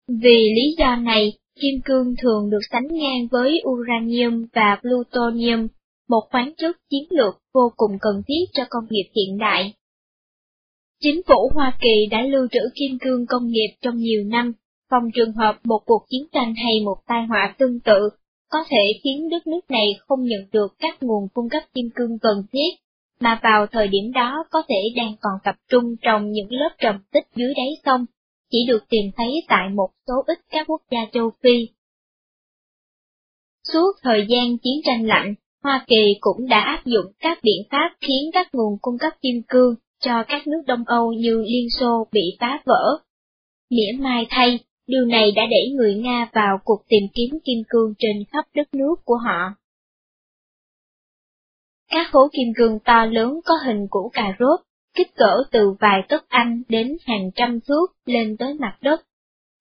Vì lý do này, kim cương thường được sánh ngang với uranium và plutonium, một khoáng chất chiến lược vô cùng cần thiết cho công nghiệp hiện đại. Chính phủ Hoa Kỳ đã lưu trữ kim cương công nghiệp trong nhiều năm, phòng trường hợp một cuộc chiến tranh hay một tai họa tương tự có thể khiến đất nước này không nhận được các nguồn cung cấp kim cương cần thiết, mà vào thời điểm đó có thể đang còn tập trung trong những lớp trầm tích dưới đáy sông, chỉ được tìm thấy tại một số ít các quốc gia châu Phi. Suốt thời gian chiến tranh lạnh, Hoa Kỳ cũng đã áp dụng các biện pháp khiến các nguồn cung cấp kim cương cho các nước Đông Âu như Liên Xô bị phá vỡ. Mỉa mai thay, điều này đã đẩy người Nga vào cuộc tìm kiếm kim cương trên khắp đất nước của họ. Các hố kim cương to lớn có hình củ cà rốt, kích cỡ từ vài tấc Anh đến hàng trăm thước lên tới mặt đất.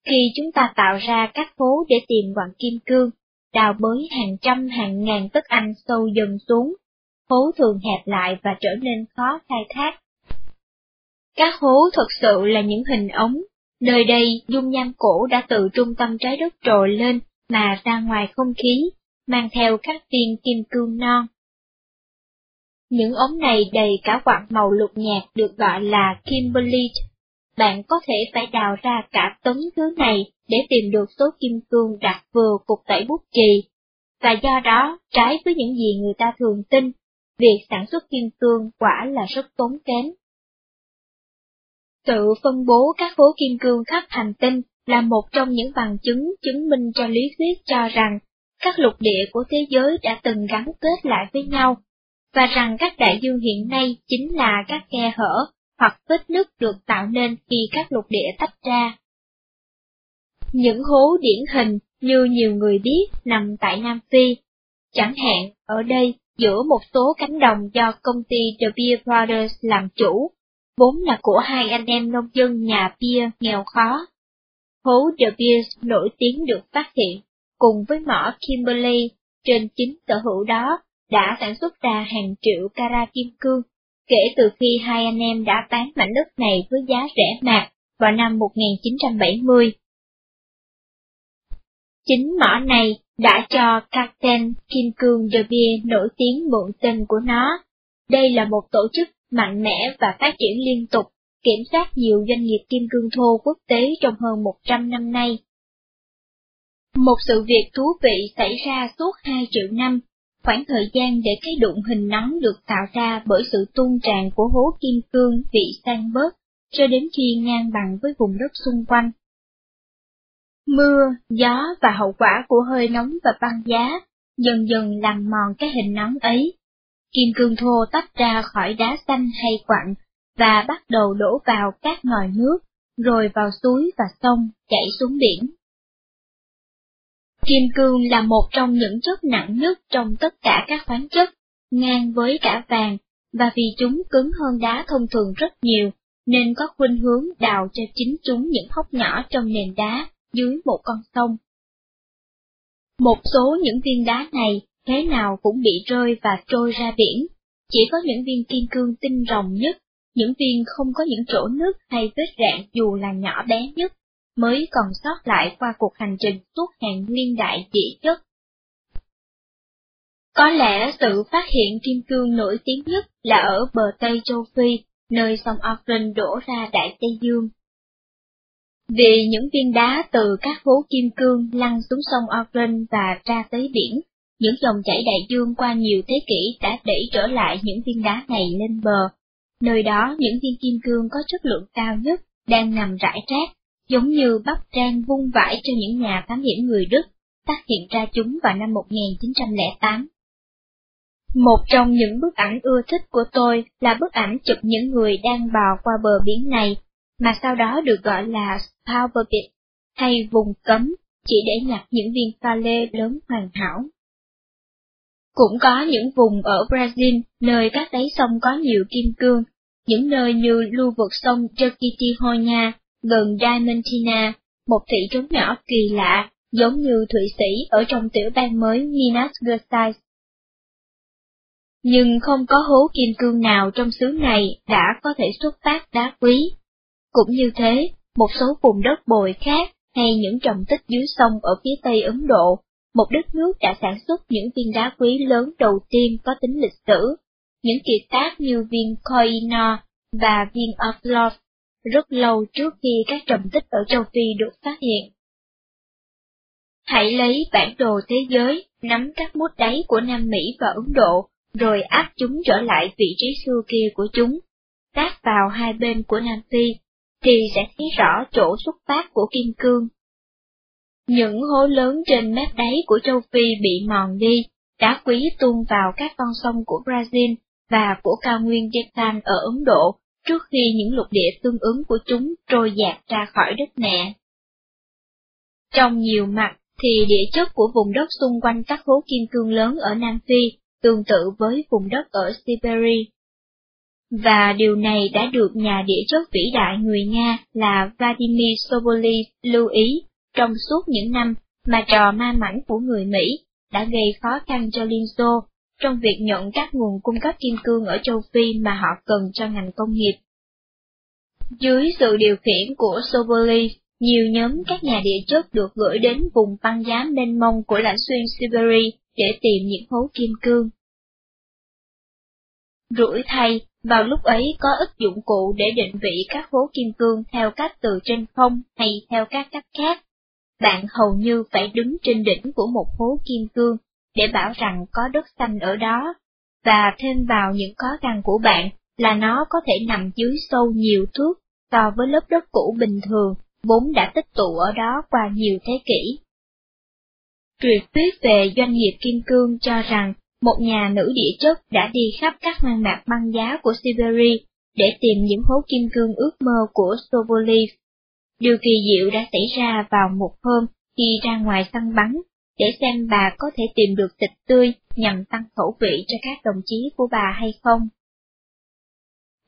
Khi chúng ta tạo ra các hố để tìm quặng kim cương, đào bới hàng trăm hàng ngàn tấc Anh sâu dần xuống, hố thường hẹp lại và trở nên khó khai thác. Các hố thực sự là những hình ống, nơi đây dung nham cổ đã từ trung tâm trái đất trồi lên mà ra ngoài không khí, mang theo các viên kim cương non. Những ống này đầy cả quặng màu lục nhạt được gọi là kimberlite. Bạn có thể phải đào ra cả tấn thứ này để tìm được số kim cương đặt vừa cục tẩy bút chì. Và do đó, trái với những gì người ta thường tin, việc sản xuất kim cương quả là rất tốn kém. Sự phân bố các khối kim cương khắp hành tinh là một trong những bằng chứng chứng minh cho lý thuyết cho rằng các lục địa của thế giới đã từng gắn kết lại với nhau và rằng các đại dương hiện nay chính là các khe hở hoặc vết nứt được tạo nên khi các lục địa tách ra. Những hố điển hình như nhiều người biết nằm tại Nam Phi, chẳng hạn ở đây giữa một số cánh đồng do công ty The Beer Brothers làm chủ, vốn là của hai anh em nông dân nhà pia nghèo khó. Hố The Beers nổi tiếng được phát hiện, cùng với mỏ Kimberley trên chính sở hữu đó đã sản xuất ra hàng triệu carat kim cương, kể từ khi hai anh em đã bán mảnh đất này với giá rẻ mạt vào năm 1970. Chính mỏ này đã cho Captain Kim Cương De Beer nổi tiếng mượn tên của nó. Đây là một tổ chức mạnh mẽ và phát triển liên tục, kiểm soát nhiều doanh nghiệp kim cương thô quốc tế trong hơn 100 năm nay. Một sự việc thú vị xảy ra suốt 2 triệu năm khoảng thời gian để cái đụng hình nóng được tạo ra bởi sự tuôn tràn của hố kim cương bị sang bớt, cho đến khi ngang bằng với vùng đất xung quanh. Mưa, gió và hậu quả của hơi nóng và băng giá dần dần làm mòn cái hình nóng ấy. Kim cương thô tách ra khỏi đá xanh hay quặng và bắt đầu đổ vào các ngòi nước, rồi vào suối và sông chảy xuống biển. Kim cương là một trong những chất nặng nhất trong tất cả các khoáng chất, ngang với cả vàng, và vì chúng cứng hơn đá thông thường rất nhiều, nên có khuynh hướng đào cho chính chúng những hốc nhỏ trong nền đá dưới một con sông. Một số những viên đá này thế nào cũng bị rơi và trôi ra biển, chỉ có những viên kim cương tinh rồng nhất, những viên không có những chỗ nước hay vết rạn dù là nhỏ bé nhất, mới còn sót lại qua cuộc hành trình suốt hàng niên đại dị chất. Có lẽ sự phát hiện kim cương nổi tiếng nhất là ở bờ Tây châu Phi, nơi sông Auckland đổ ra Đại Tây Dương. Vì những viên đá từ các hố kim cương lăn xuống sông Auckland và ra tới biển, những dòng chảy đại dương qua nhiều thế kỷ đã đẩy trở lại những viên đá này lên bờ. Nơi đó những viên kim cương có chất lượng cao nhất đang nằm rải rác, giống như bắp rang vung vãi cho những nhà thám hiểm người Đức, phát hiện ra chúng vào năm 1908. Một trong những bức ảnh ưa thích của tôi là bức ảnh chụp những người đang bò qua bờ biển này, mà sau đó được gọi là Power Beach, hay vùng cấm, chỉ để nhặt những viên pha lê lớn hoàn hảo. Cũng có những vùng ở Brazil, nơi các đáy sông có nhiều kim cương, những nơi như lưu vực sông Jequitinhonha, gần Diamantina, một thị trấn nhỏ kỳ lạ, giống như Thụy Sĩ ở trong tiểu bang mới Minas Gerais. Nhưng không có hố kim cương nào trong xứ này đã có thể xuất phát đá quý. Cũng như thế, một số vùng đất bồi khác hay những trầm tích dưới sông ở phía tây Ấn Độ một đất nước đã sản xuất những viên đá quý lớn đầu tiên có tính lịch sử, những kiệt tác như viên Koino và viên Orlov, rất lâu trước khi các trầm tích ở châu Phi được phát hiện. Hãy lấy bản đồ thế giới, nắm các mút đáy của Nam Mỹ và Ấn Độ, rồi áp chúng trở lại vị trí xưa kia của chúng, tác vào hai bên của Nam Phi, thì sẽ thấy rõ chỗ xuất phát của kim cương những hố lớn trên mép đáy của châu Phi bị mòn đi, đá quý tuôn vào các con sông của Brazil và của cao nguyên Deccan ở Ấn Độ, trước khi những lục địa tương ứng của chúng trôi dạt ra khỏi đất mẹ. Trong nhiều mặt thì địa chất của vùng đất xung quanh các hố kim cương lớn ở Nam Phi tương tự với vùng đất ở Siberia. Và điều này đã được nhà địa chất vĩ đại người Nga là Vladimir Sobolev lưu ý trong suốt những năm mà trò ma mảnh của người Mỹ đã gây khó khăn cho Liên Xô trong việc nhận các nguồn cung cấp kim cương ở châu Phi mà họ cần cho ngành công nghiệp. Dưới sự điều khiển của Sobolev, nhiều nhóm các nhà địa chất được gửi đến vùng băng giá mênh mông của lãnh xuyên Siberia để tìm những hố kim cương. Rủi thay, vào lúc ấy có ít dụng cụ để định vị các hố kim cương theo cách từ trên không hay theo các cách khác, bạn hầu như phải đứng trên đỉnh của một hố kim cương để bảo rằng có đất xanh ở đó, và thêm vào những khó khăn của bạn là nó có thể nằm dưới sâu nhiều thước so với lớp đất cũ bình thường, vốn đã tích tụ ở đó qua nhiều thế kỷ. Truyền thuyết về doanh nghiệp kim cương cho rằng một nhà nữ địa chất đã đi khắp các hoang mạc băng giá của Siberia để tìm những hố kim cương ước mơ của Sobolev Điều kỳ diệu đã xảy ra vào một hôm khi ra ngoài săn bắn, để xem bà có thể tìm được thịt tươi nhằm tăng khẩu vị cho các đồng chí của bà hay không.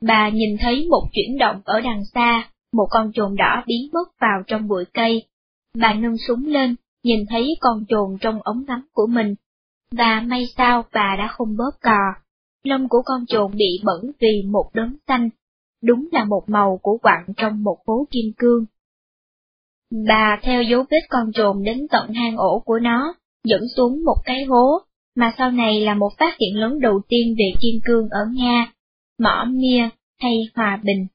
Bà nhìn thấy một chuyển động ở đằng xa, một con trồn đỏ biến mất vào trong bụi cây. Bà nâng súng lên, nhìn thấy con trồn trong ống ngắm của mình, và may sao bà đã không bóp cò. Lông của con trồn bị bẩn vì một đốm xanh, đúng là một màu của quặng trong một hố kim cương. Bà theo dấu vết con trồn đến tận hang ổ của nó, dẫn xuống một cái hố, mà sau này là một phát hiện lớn đầu tiên về kim cương ở Nga, mỏ Mia hay Hòa Bình.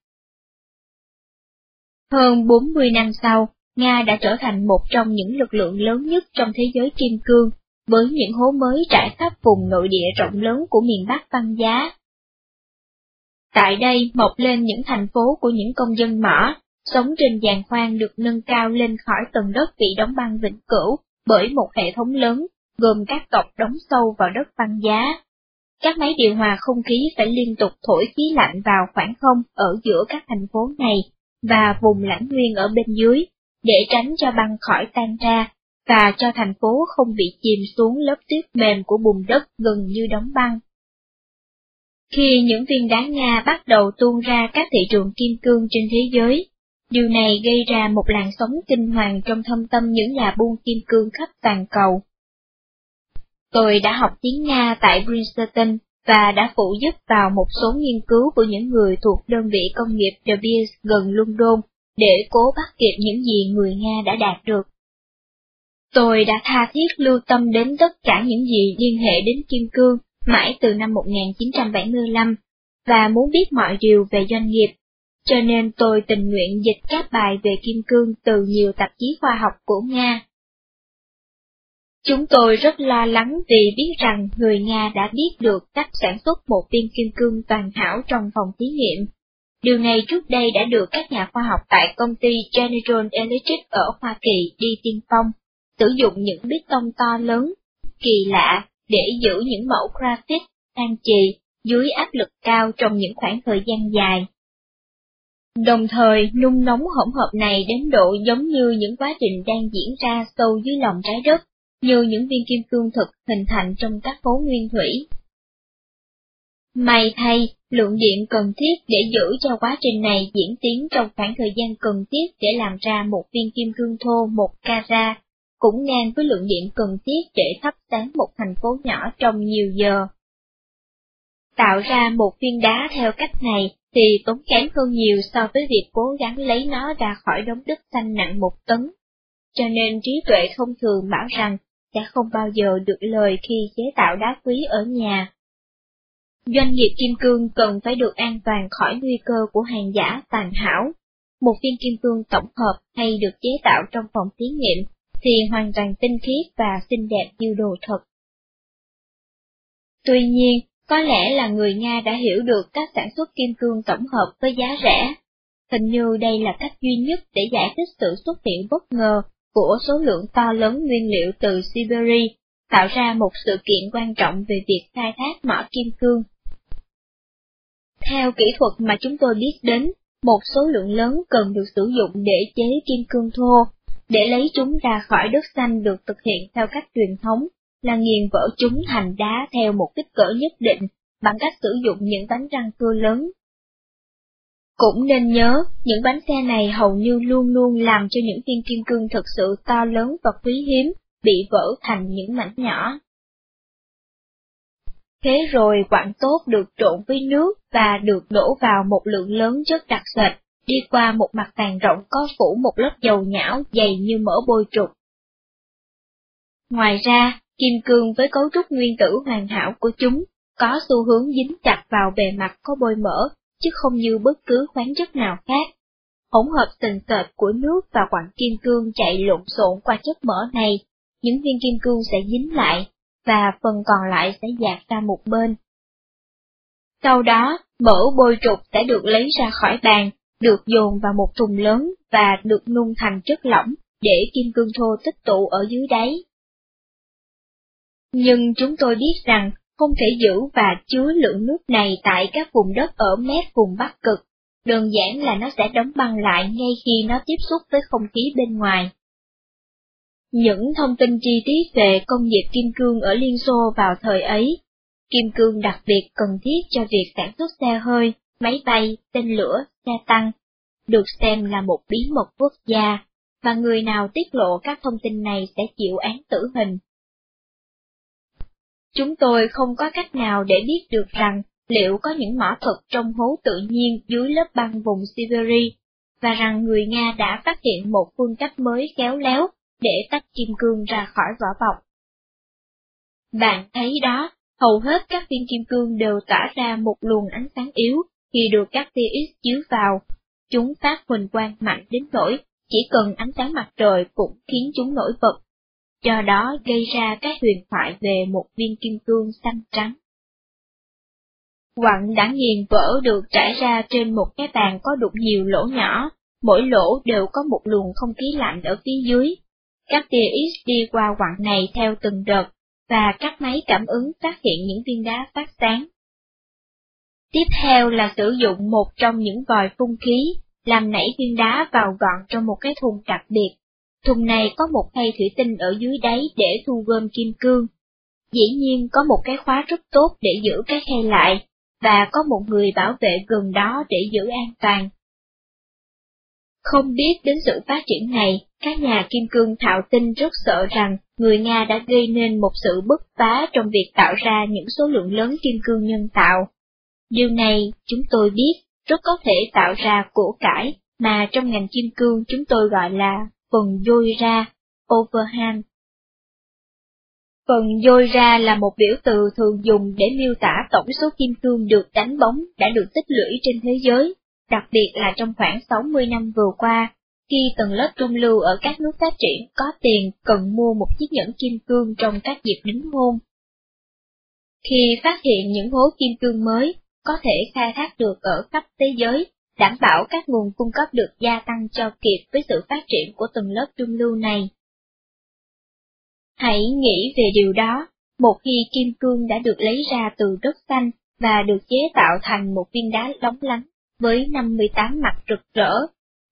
Hơn 40 năm sau, Nga đã trở thành một trong những lực lượng lớn nhất trong thế giới kim cương, với những hố mới trải khắp vùng nội địa rộng lớn của miền Bắc băng giá. Tại đây mọc lên những thành phố của những công dân mỏ, sống trên giàn khoan được nâng cao lên khỏi tầng đất bị đóng băng vĩnh cửu bởi một hệ thống lớn, gồm các cọc đóng sâu vào đất băng giá. Các máy điều hòa không khí phải liên tục thổi khí lạnh vào khoảng không ở giữa các thành phố này và vùng lãnh nguyên ở bên dưới, để tránh cho băng khỏi tan ra, và cho thành phố không bị chìm xuống lớp tuyết mềm của bùn đất gần như đóng băng. Khi những viên đá Nga bắt đầu tuôn ra các thị trường kim cương trên thế giới, Điều này gây ra một làn sóng kinh hoàng trong thâm tâm những nhà buôn kim cương khắp toàn cầu. Tôi đã học tiếng Nga tại Princeton và đã phụ giúp vào một số nghiên cứu của những người thuộc đơn vị công nghiệp De Beers gần London để cố bắt kịp những gì người Nga đã đạt được. Tôi đã tha thiết lưu tâm đến tất cả những gì liên hệ đến kim cương mãi từ năm 1975 và muốn biết mọi điều về doanh nghiệp, cho nên tôi tình nguyện dịch các bài về kim cương từ nhiều tạp chí khoa học của Nga. Chúng tôi rất lo lắng vì biết rằng người Nga đã biết được cách sản xuất một viên kim cương toàn hảo trong phòng thí nghiệm. Điều này trước đây đã được các nhà khoa học tại công ty General Electric ở Hoa Kỳ đi tiên phong, sử dụng những bít tông to lớn, kỳ lạ để giữ những mẫu graphite, tan trì dưới áp lực cao trong những khoảng thời gian dài. Đồng thời, nung nóng hỗn hợp này đến độ giống như những quá trình đang diễn ra sâu dưới lòng trái đất, như những viên kim cương thực hình thành trong các khối nguyên thủy. May thay, lượng điện cần thiết để giữ cho quá trình này diễn tiến trong khoảng thời gian cần thiết để làm ra một viên kim cương thô một carat, cũng ngang với lượng điện cần thiết để thắp sáng một thành phố nhỏ trong nhiều giờ. Tạo ra một viên đá theo cách này thì tốn kém hơn nhiều so với việc cố gắng lấy nó ra khỏi đống đất xanh nặng một tấn. Cho nên trí tuệ không thường bảo rằng sẽ không bao giờ được lời khi chế tạo đá quý ở nhà. Doanh nghiệp kim cương cần phải được an toàn khỏi nguy cơ của hàng giả tàn hảo. Một viên kim cương tổng hợp hay được chế tạo trong phòng thí nghiệm thì hoàn toàn tinh khiết và xinh đẹp như đồ thật. Tuy nhiên, có lẽ là người Nga đã hiểu được các sản xuất kim cương tổng hợp với giá rẻ. Hình như đây là cách duy nhất để giải thích sự xuất hiện bất ngờ của số lượng to lớn nguyên liệu từ Siberia, tạo ra một sự kiện quan trọng về việc khai thác mỏ kim cương. Theo kỹ thuật mà chúng tôi biết đến, một số lượng lớn cần được sử dụng để chế kim cương thô, để lấy chúng ra khỏi đất xanh được thực hiện theo cách truyền thống, là nghiền vỡ chúng thành đá theo một kích cỡ nhất định bằng cách sử dụng những bánh răng cưa lớn. Cũng nên nhớ, những bánh xe này hầu như luôn luôn làm cho những viên kim cương thực sự to lớn và quý hiếm bị vỡ thành những mảnh nhỏ. Thế rồi quặng tốt được trộn với nước và được đổ vào một lượng lớn chất đặc sệt, đi qua một mặt bàn rộng có phủ một lớp dầu nhão dày như mỡ bôi trục. Ngoài ra, kim cương với cấu trúc nguyên tử hoàn hảo của chúng có xu hướng dính chặt vào bề mặt có bôi mỡ, chứ không như bất cứ khoáng chất nào khác. Hỗn hợp sình sệt của nước và quặng kim cương chạy lộn xộn qua chất mỡ này, những viên kim cương sẽ dính lại, và phần còn lại sẽ dạt ra một bên. Sau đó, mỡ bôi trục sẽ được lấy ra khỏi bàn, được dồn vào một thùng lớn và được nung thành chất lỏng để kim cương thô tích tụ ở dưới đáy. Nhưng chúng tôi biết rằng không thể giữ và chứa lượng nước này tại các vùng đất ở mép vùng Bắc Cực, đơn giản là nó sẽ đóng băng lại ngay khi nó tiếp xúc với không khí bên ngoài. Những thông tin chi tiết về công nghiệp kim cương ở Liên Xô vào thời ấy, kim cương đặc biệt cần thiết cho việc sản xuất xe hơi, máy bay, tên lửa, xe tăng, được xem là một bí mật quốc gia, và người nào tiết lộ các thông tin này sẽ chịu án tử hình. Chúng tôi không có cách nào để biết được rằng liệu có những mỏ thật trong hố tự nhiên dưới lớp băng vùng Siberia, và rằng người Nga đã phát hiện một phương cách mới khéo léo để tách kim cương ra khỏi vỏ bọc. Bạn thấy đó, hầu hết các viên kim cương đều tỏa ra một luồng ánh sáng yếu khi được các tia X chiếu vào. Chúng phát huỳnh quang mạnh đến nỗi chỉ cần ánh sáng mặt trời cũng khiến chúng nổi bật do đó gây ra các huyền thoại về một viên kim cương xanh trắng. Quặng đã nghiền vỡ được trải ra trên một cái bàn có đục nhiều lỗ nhỏ, mỗi lỗ đều có một luồng không khí lạnh ở phía dưới. Các tia X đi qua quặng này theo từng đợt, và các máy cảm ứng phát hiện những viên đá phát sáng. Tiếp theo là sử dụng một trong những vòi phun khí, làm nảy viên đá vào gọn trong một cái thùng đặc biệt Thùng này có một khay thủy tinh ở dưới đáy để thu gom kim cương. Dĩ nhiên có một cái khóa rất tốt để giữ cái khay lại, và có một người bảo vệ gần đó để giữ an toàn. Không biết đến sự phát triển này, các nhà kim cương thạo tinh rất sợ rằng người Nga đã gây nên một sự bứt phá trong việc tạo ra những số lượng lớn kim cương nhân tạo. Điều này, chúng tôi biết, rất có thể tạo ra của cải, mà trong ngành kim cương chúng tôi gọi là phần dôi ra, (Overhang) Phần dôi ra là một biểu từ thường dùng để miêu tả tổng số kim cương được đánh bóng đã được tích lũy trên thế giới, đặc biệt là trong khoảng 60 năm vừa qua, khi tầng lớp trung lưu ở các nước phát triển có tiền cần mua một chiếc nhẫn kim cương trong các dịp đính hôn. Khi phát hiện những hố kim cương mới, có thể khai thác được ở khắp thế giới, đảm bảo các nguồn cung cấp được gia tăng cho kịp với sự phát triển của tầng lớp trung lưu này. Hãy nghĩ về điều đó, một khi kim cương đã được lấy ra từ đất xanh và được chế tạo thành một viên đá lóng lánh với 58 mặt rực rỡ,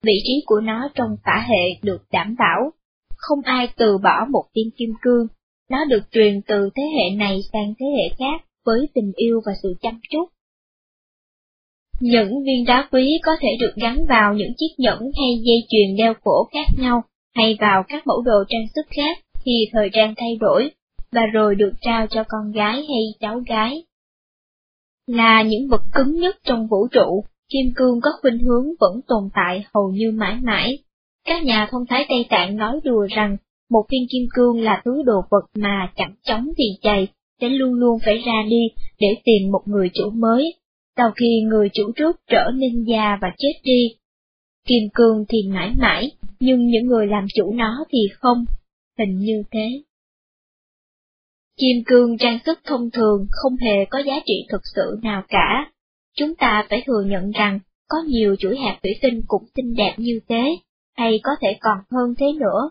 vị trí của nó trong xã hệ được đảm bảo. Không ai từ bỏ một viên kim cương, nó được truyền từ thế hệ này sang thế hệ khác với tình yêu và sự chăm chút. Những viên đá quý có thể được gắn vào những chiếc nhẫn hay dây chuyền đeo cổ khác nhau, hay vào các mẫu đồ trang sức khác khi thời trang thay đổi, và rồi được trao cho con gái hay cháu gái. Là những vật cứng nhất trong vũ trụ, kim cương có khuynh hướng vẫn tồn tại hầu như mãi mãi. Các nhà thông thái Tây Tạng nói đùa rằng, một viên kim cương là thứ đồ vật mà chẳng chóng thì chày, sẽ luôn luôn phải ra đi để tìm một người chủ mới, sau khi người chủ trước trở nên già và chết đi. Kim cương thì mãi mãi, nhưng những người làm chủ nó thì không, hình như thế. Kim cương trang sức thông thường không hề có giá trị thực sự nào cả. Chúng ta phải thừa nhận rằng, có nhiều chuỗi hạt thủy tinh cũng xinh đẹp như thế, hay có thể còn hơn thế nữa,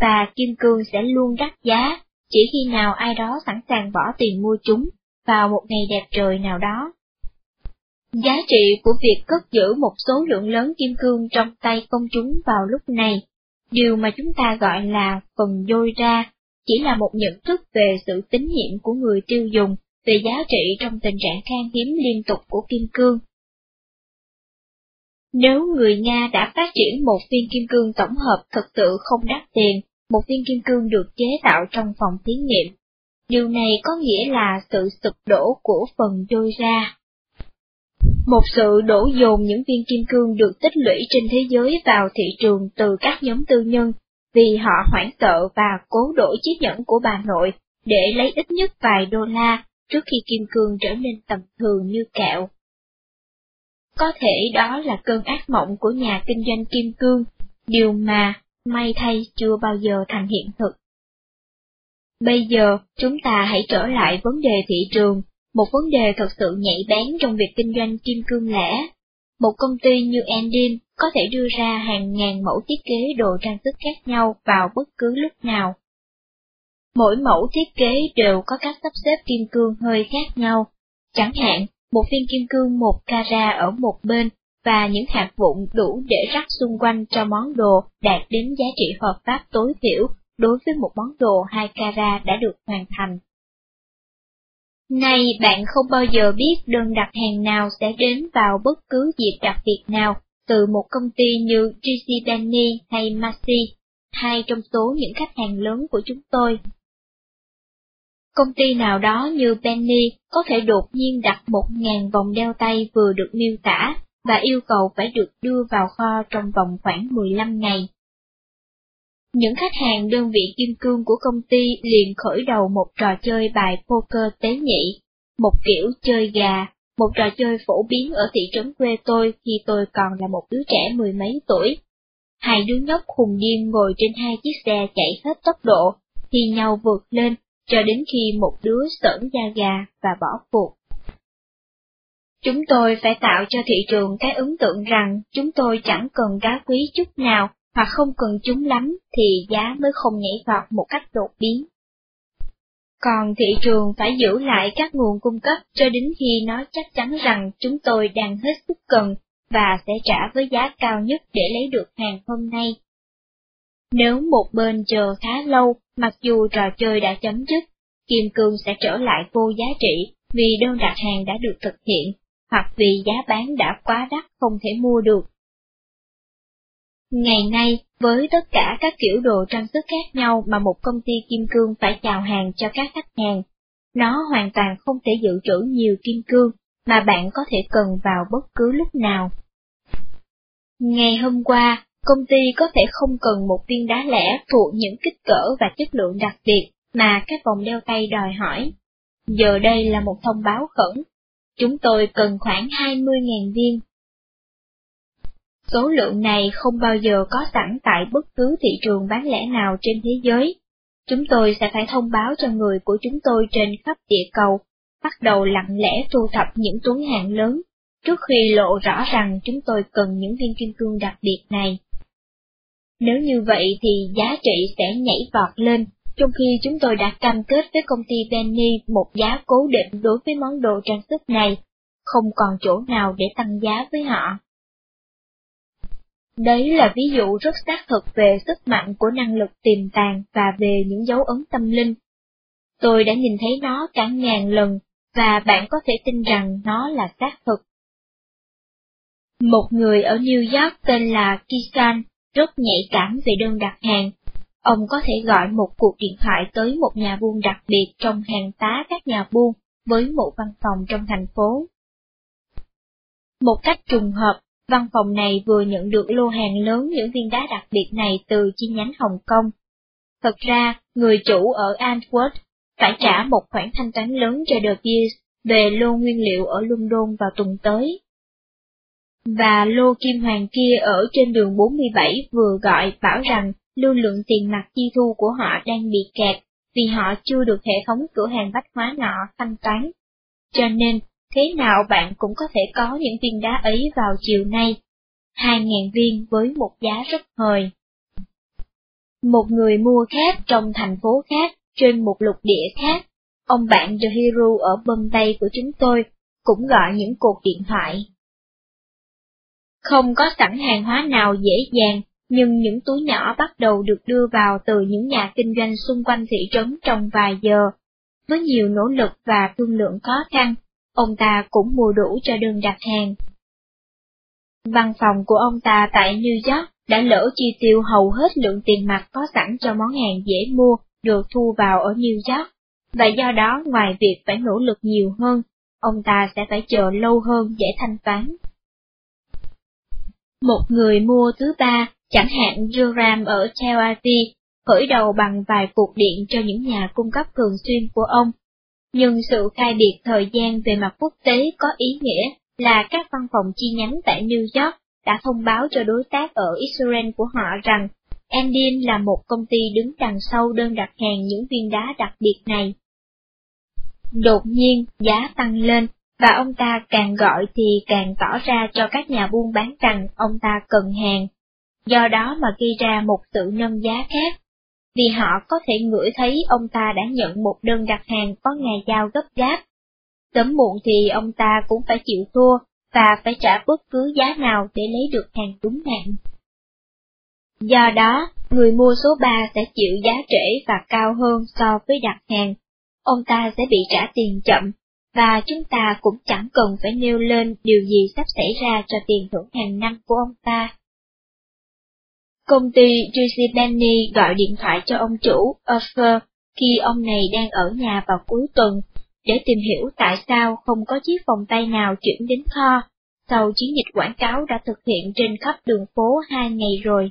và kim cương sẽ luôn đắt giá, chỉ khi nào ai đó sẵn sàng bỏ tiền mua chúng, vào một ngày đẹp trời nào đó. Giá trị của việc cất giữ một số lượng lớn kim cương trong tay công chúng vào lúc này, điều mà chúng ta gọi là phần dôi ra, chỉ là một nhận thức về sự tín nhiệm của người tiêu dùng về giá trị trong tình trạng khan hiếm liên tục của kim cương. Nếu người Nga đã phát triển một viên kim cương tổng hợp thực sự không đắt tiền, một viên kim cương được chế tạo trong phòng thí nghiệm, điều này có nghĩa là sự sụp đổ của phần dôi ra. Một sự đổ dồn những viên kim cương được tích lũy trên thế giới vào thị trường từ các nhóm tư nhân, vì họ hoảng sợ và cố đổi chiếc nhẫn của bà nội để lấy ít nhất vài đô la trước khi kim cương trở nên tầm thường như kẹo. Có thể đó là cơn ác mộng của nhà kinh doanh kim cương, điều mà, may thay chưa bao giờ thành hiện thực. Bây giờ, chúng ta hãy trở lại vấn đề thị trường, một vấn đề thật sự nhạy bén trong việc kinh doanh kim cương lẻ. Một công ty như Endin có thể đưa ra hàng ngàn mẫu thiết kế đồ trang sức khác nhau vào bất cứ lúc nào. Mỗi mẫu thiết kế đều có các sắp xếp kim cương hơi khác nhau. Chẳng hạn, một viên kim cương một carat ở một bên và những hạt vụn đủ để rắc xung quanh cho món đồ đạt đến giá trị hợp pháp tối thiểu đối với một món đồ hai carat đã được hoàn thành. Nay bạn không bao giờ biết đơn đặt hàng nào sẽ đến vào bất cứ dịp đặc biệt nào từ một công ty như JCPenney hay Macy, hai trong số những khách hàng lớn của chúng tôi. Công ty nào đó như Penny có thể đột nhiên đặt một ngàn vòng đeo tay vừa được miêu tả và yêu cầu phải được đưa vào kho trong vòng khoảng 15 ngày. Những khách hàng đơn vị kim cương của công ty liền khởi đầu một trò chơi bài poker tế nhị, một kiểu chơi gà, một trò chơi phổ biến ở thị trấn quê tôi khi tôi còn là một đứa trẻ mười mấy tuổi. Hai đứa nhóc hùng điên ngồi trên hai chiếc xe chạy hết tốc độ, thì nhau vượt lên, cho đến khi một đứa sởn da gà và bỏ cuộc. Chúng tôi phải tạo cho thị trường cái ấn tượng rằng chúng tôi chẳng cần đá quý chút nào hoặc không cần chúng lắm thì giá mới không nhảy vọt một cách đột biến. Còn thị trường phải giữ lại các nguồn cung cấp cho đến khi nó chắc chắn rằng chúng tôi đang hết sức cần và sẽ trả với giá cao nhất để lấy được hàng hôm nay. Nếu một bên chờ khá lâu, mặc dù trò chơi đã chấm dứt, kim cương sẽ trở lại vô giá trị vì đơn đặt hàng đã được thực hiện, hoặc vì giá bán đã quá đắt không thể mua được Ngày nay, với tất cả các kiểu đồ trang sức khác nhau mà một công ty kim cương phải chào hàng cho các khách hàng, nó hoàn toàn không thể dự trữ nhiều kim cương mà bạn có thể cần vào bất cứ lúc nào. Ngày hôm qua, công ty có thể không cần một viên đá lẻ thuộc những kích cỡ và chất lượng đặc biệt mà các vòng đeo tay đòi hỏi. Giờ đây là một thông báo khẩn. Chúng tôi cần khoảng 20.000 viên. Số lượng này không bao giờ có sẵn tại bất cứ thị trường bán lẻ nào trên thế giới. Chúng tôi sẽ phải thông báo cho người của chúng tôi trên khắp địa cầu, bắt đầu lặng lẽ thu thập những tuấn hàng lớn, trước khi lộ rõ rằng chúng tôi cần những viên kim cương đặc biệt này. Nếu như vậy thì giá trị sẽ nhảy vọt lên, trong khi chúng tôi đã cam kết với công ty Benny một giá cố định đối với món đồ trang sức này, không còn chỗ nào để tăng giá với họ. Đấy là ví dụ rất xác thực về sức mạnh của năng lực tiềm tàng và về những dấu ấn tâm linh. Tôi đã nhìn thấy nó cả ngàn lần, và bạn có thể tin rằng nó là xác thực. Một người ở New York tên là Kisan rất nhạy cảm về đơn đặt hàng. Ông có thể gọi một cuộc điện thoại tới một nhà buôn đặc biệt trong hàng tá các nhà buôn với một văn phòng trong thành phố. Một cách trùng hợp, văn phòng này vừa nhận được lô hàng lớn những viên đá đặc biệt này từ chi nhánh Hồng Kông. Thật ra, người chủ ở Antwerp phải trả một khoản thanh toán lớn cho The Beers về lô nguyên liệu ở London vào tuần tới và lô kim hoàng kia ở trên đường 47 vừa gọi bảo rằng lưu lượng tiền mặt chi thu của họ đang bị kẹt vì họ chưa được hệ thống cửa hàng bách hóa nọ thanh toán. Cho nên, thế nào bạn cũng có thể có những viên đá ấy vào chiều nay, 2.000 viên với một giá rất hời. Một người mua khác trong thành phố khác, trên một lục địa khác, ông bạn The Hero ở Bombay của chúng tôi, cũng gọi những cuộc điện thoại không có sẵn hàng hóa nào dễ dàng, nhưng những túi nhỏ bắt đầu được đưa vào từ những nhà kinh doanh xung quanh thị trấn trong vài giờ. Với nhiều nỗ lực và thương lượng khó khăn, ông ta cũng mua đủ cho đơn đặt hàng. Văn phòng của ông ta tại New York đã lỡ chi tiêu hầu hết lượng tiền mặt có sẵn cho món hàng dễ mua được thu vào ở New York, và do đó ngoài việc phải nỗ lực nhiều hơn, ông ta sẽ phải chờ lâu hơn để thanh toán. Một người mua thứ ba, chẳng hạn Joram ở Tel Aviv, khởi đầu bằng vài cuộc điện cho những nhà cung cấp thường xuyên của ông. Nhưng sự khai biệt thời gian về mặt quốc tế có ý nghĩa là các văn phòng chi nhánh tại New York đã thông báo cho đối tác ở Israel của họ rằng Endin là một công ty đứng đằng sau đơn đặt hàng những viên đá đặc biệt này. Đột nhiên, giá tăng lên, và ông ta càng gọi thì càng tỏ ra cho các nhà buôn bán rằng ông ta cần hàng, do đó mà gây ra một sự nâng giá khác, vì họ có thể ngửi thấy ông ta đã nhận một đơn đặt hàng có ngày giao gấp gáp. Sớm muộn thì ông ta cũng phải chịu thua, và phải trả bất cứ giá nào để lấy được hàng đúng hạn. Do đó, người mua số 3 sẽ chịu giá trễ và cao hơn so với đặt hàng. Ông ta sẽ bị trả tiền chậm và chúng ta cũng chẳng cần phải nêu lên điều gì sắp xảy ra cho tiền thưởng hàng năm của ông ta. Công ty Juicy gọi điện thoại cho ông chủ, Offer, khi ông này đang ở nhà vào cuối tuần, để tìm hiểu tại sao không có chiếc vòng tay nào chuyển đến kho, sau chiến dịch quảng cáo đã thực hiện trên khắp đường phố hai ngày rồi.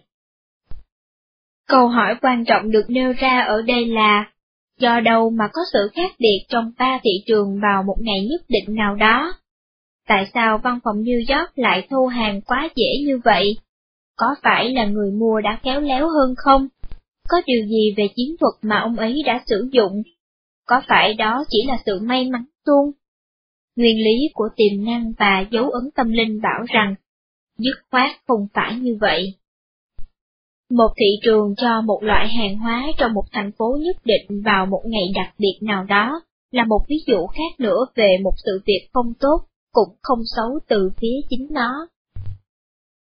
Câu hỏi quan trọng được nêu ra ở đây là, do đâu mà có sự khác biệt trong ba thị trường vào một ngày nhất định nào đó. Tại sao văn phòng New York lại thu hàng quá dễ như vậy? Có phải là người mua đã khéo léo hơn không? Có điều gì về chiến thuật mà ông ấy đã sử dụng? Có phải đó chỉ là sự may mắn tuôn? Nguyên lý của tiềm năng và dấu ấn tâm linh bảo rằng, dứt khoát không phải như vậy. Một thị trường cho một loại hàng hóa trong một thành phố nhất định vào một ngày đặc biệt nào đó, là một ví dụ khác nữa về một sự việc không tốt, cũng không xấu từ phía chính nó.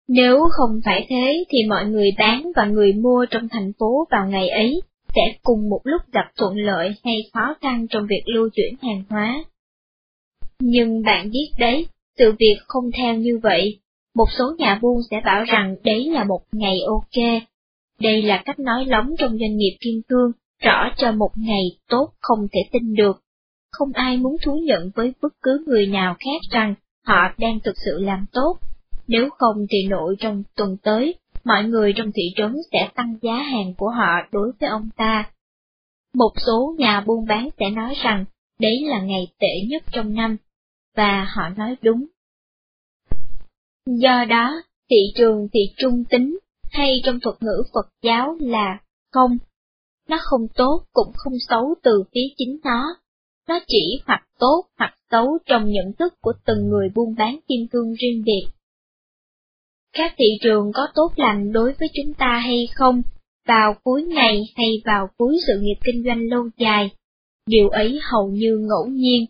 Nếu không phải thế thì mọi người bán và người mua trong thành phố vào ngày ấy sẽ cùng một lúc gặp thuận lợi hay khó khăn trong việc lưu chuyển hàng hóa. Nhưng bạn biết đấy, sự việc không theo như vậy, Một số nhà buôn sẽ bảo rằng đấy là một ngày ok. Đây là cách nói lóng trong doanh nghiệp kim cương, rõ cho một ngày tốt không thể tin được. Không ai muốn thú nhận với bất cứ người nào khác rằng họ đang thực sự làm tốt. Nếu không thì nội trong tuần tới, mọi người trong thị trấn sẽ tăng giá hàng của họ đối với ông ta. Một số nhà buôn bán sẽ nói rằng đấy là ngày tệ nhất trong năm, và họ nói đúng. Do đó, thị trường thì trung tính, hay trong thuật ngữ Phật giáo là không. Nó không tốt cũng không xấu từ phía chính nó. Nó chỉ hoặc tốt hoặc xấu trong nhận thức của từng người buôn bán kim cương riêng biệt. Các thị trường có tốt lành đối với chúng ta hay không, vào cuối ngày hay vào cuối sự nghiệp kinh doanh lâu dài, điều ấy hầu như ngẫu nhiên.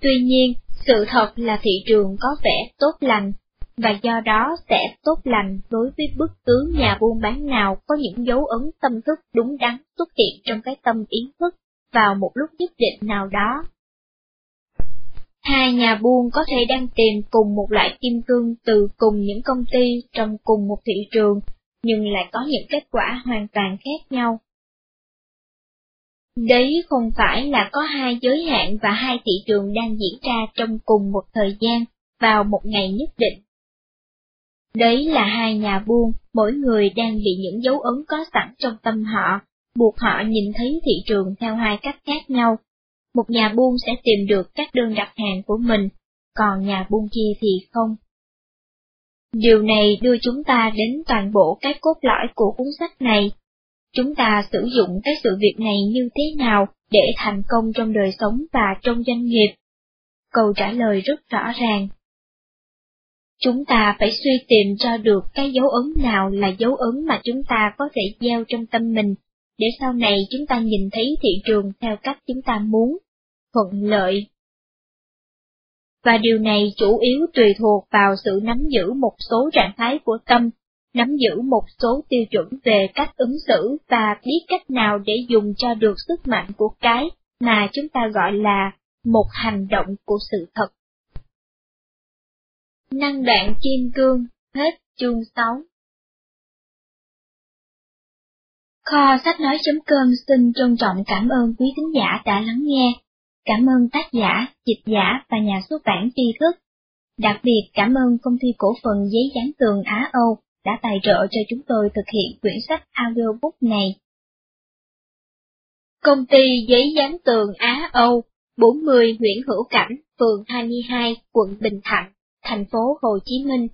Tuy nhiên, sự thật là thị trường có vẻ tốt lành, và do đó sẽ tốt lành đối với bất cứ nhà buôn bán nào có những dấu ấn tâm thức đúng đắn xuất hiện trong cái tâm ý thức vào một lúc nhất định nào đó. Hai nhà buôn có thể đang tìm cùng một loại kim cương từ cùng những công ty trong cùng một thị trường, nhưng lại có những kết quả hoàn toàn khác nhau. Đấy không phải là có hai giới hạn và hai thị trường đang diễn ra trong cùng một thời gian, vào một ngày nhất định. Đấy là hai nhà buôn, mỗi người đang bị những dấu ấn có sẵn trong tâm họ, buộc họ nhìn thấy thị trường theo hai cách khác nhau. Một nhà buôn sẽ tìm được các đơn đặt hàng của mình, còn nhà buôn kia thì không. Điều này đưa chúng ta đến toàn bộ cái cốt lõi của cuốn sách này. Chúng ta sử dụng cái sự việc này như thế nào để thành công trong đời sống và trong doanh nghiệp? Câu trả lời rất rõ ràng. Chúng ta phải suy tìm cho được cái dấu ấn nào là dấu ấn mà chúng ta có thể gieo trong tâm mình, để sau này chúng ta nhìn thấy thị trường theo cách chúng ta muốn, thuận lợi. Và điều này chủ yếu tùy thuộc vào sự nắm giữ một số trạng thái của tâm, nắm giữ một số tiêu chuẩn về cách ứng xử và biết cách nào để dùng cho được sức mạnh của cái mà chúng ta gọi là một hành động của sự thật. Năng đoạn kim cương, hết chương 6 Kho sách nói chấm cơm xin trân trọng cảm ơn quý thính giả đã lắng nghe. Cảm ơn tác giả, dịch giả và nhà xuất bản tri thức. Đặc biệt cảm ơn công ty cổ phần giấy dán tường Á Âu đã tài trợ cho chúng tôi thực hiện quyển sách audiobook này. Công ty giấy dán tường Á Âu, 40 Nguyễn Hữu Cảnh, phường 22, quận Bình Thạnh, thành phố Hồ Chí Minh,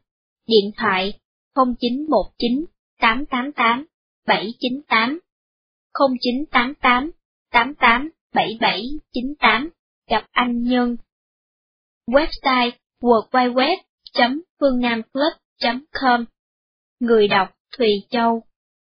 điện thoại 0919 888 798 0988 88 7798 gặp anh Nhân. Website www.phương nam club.com Người đọc Thùy Châu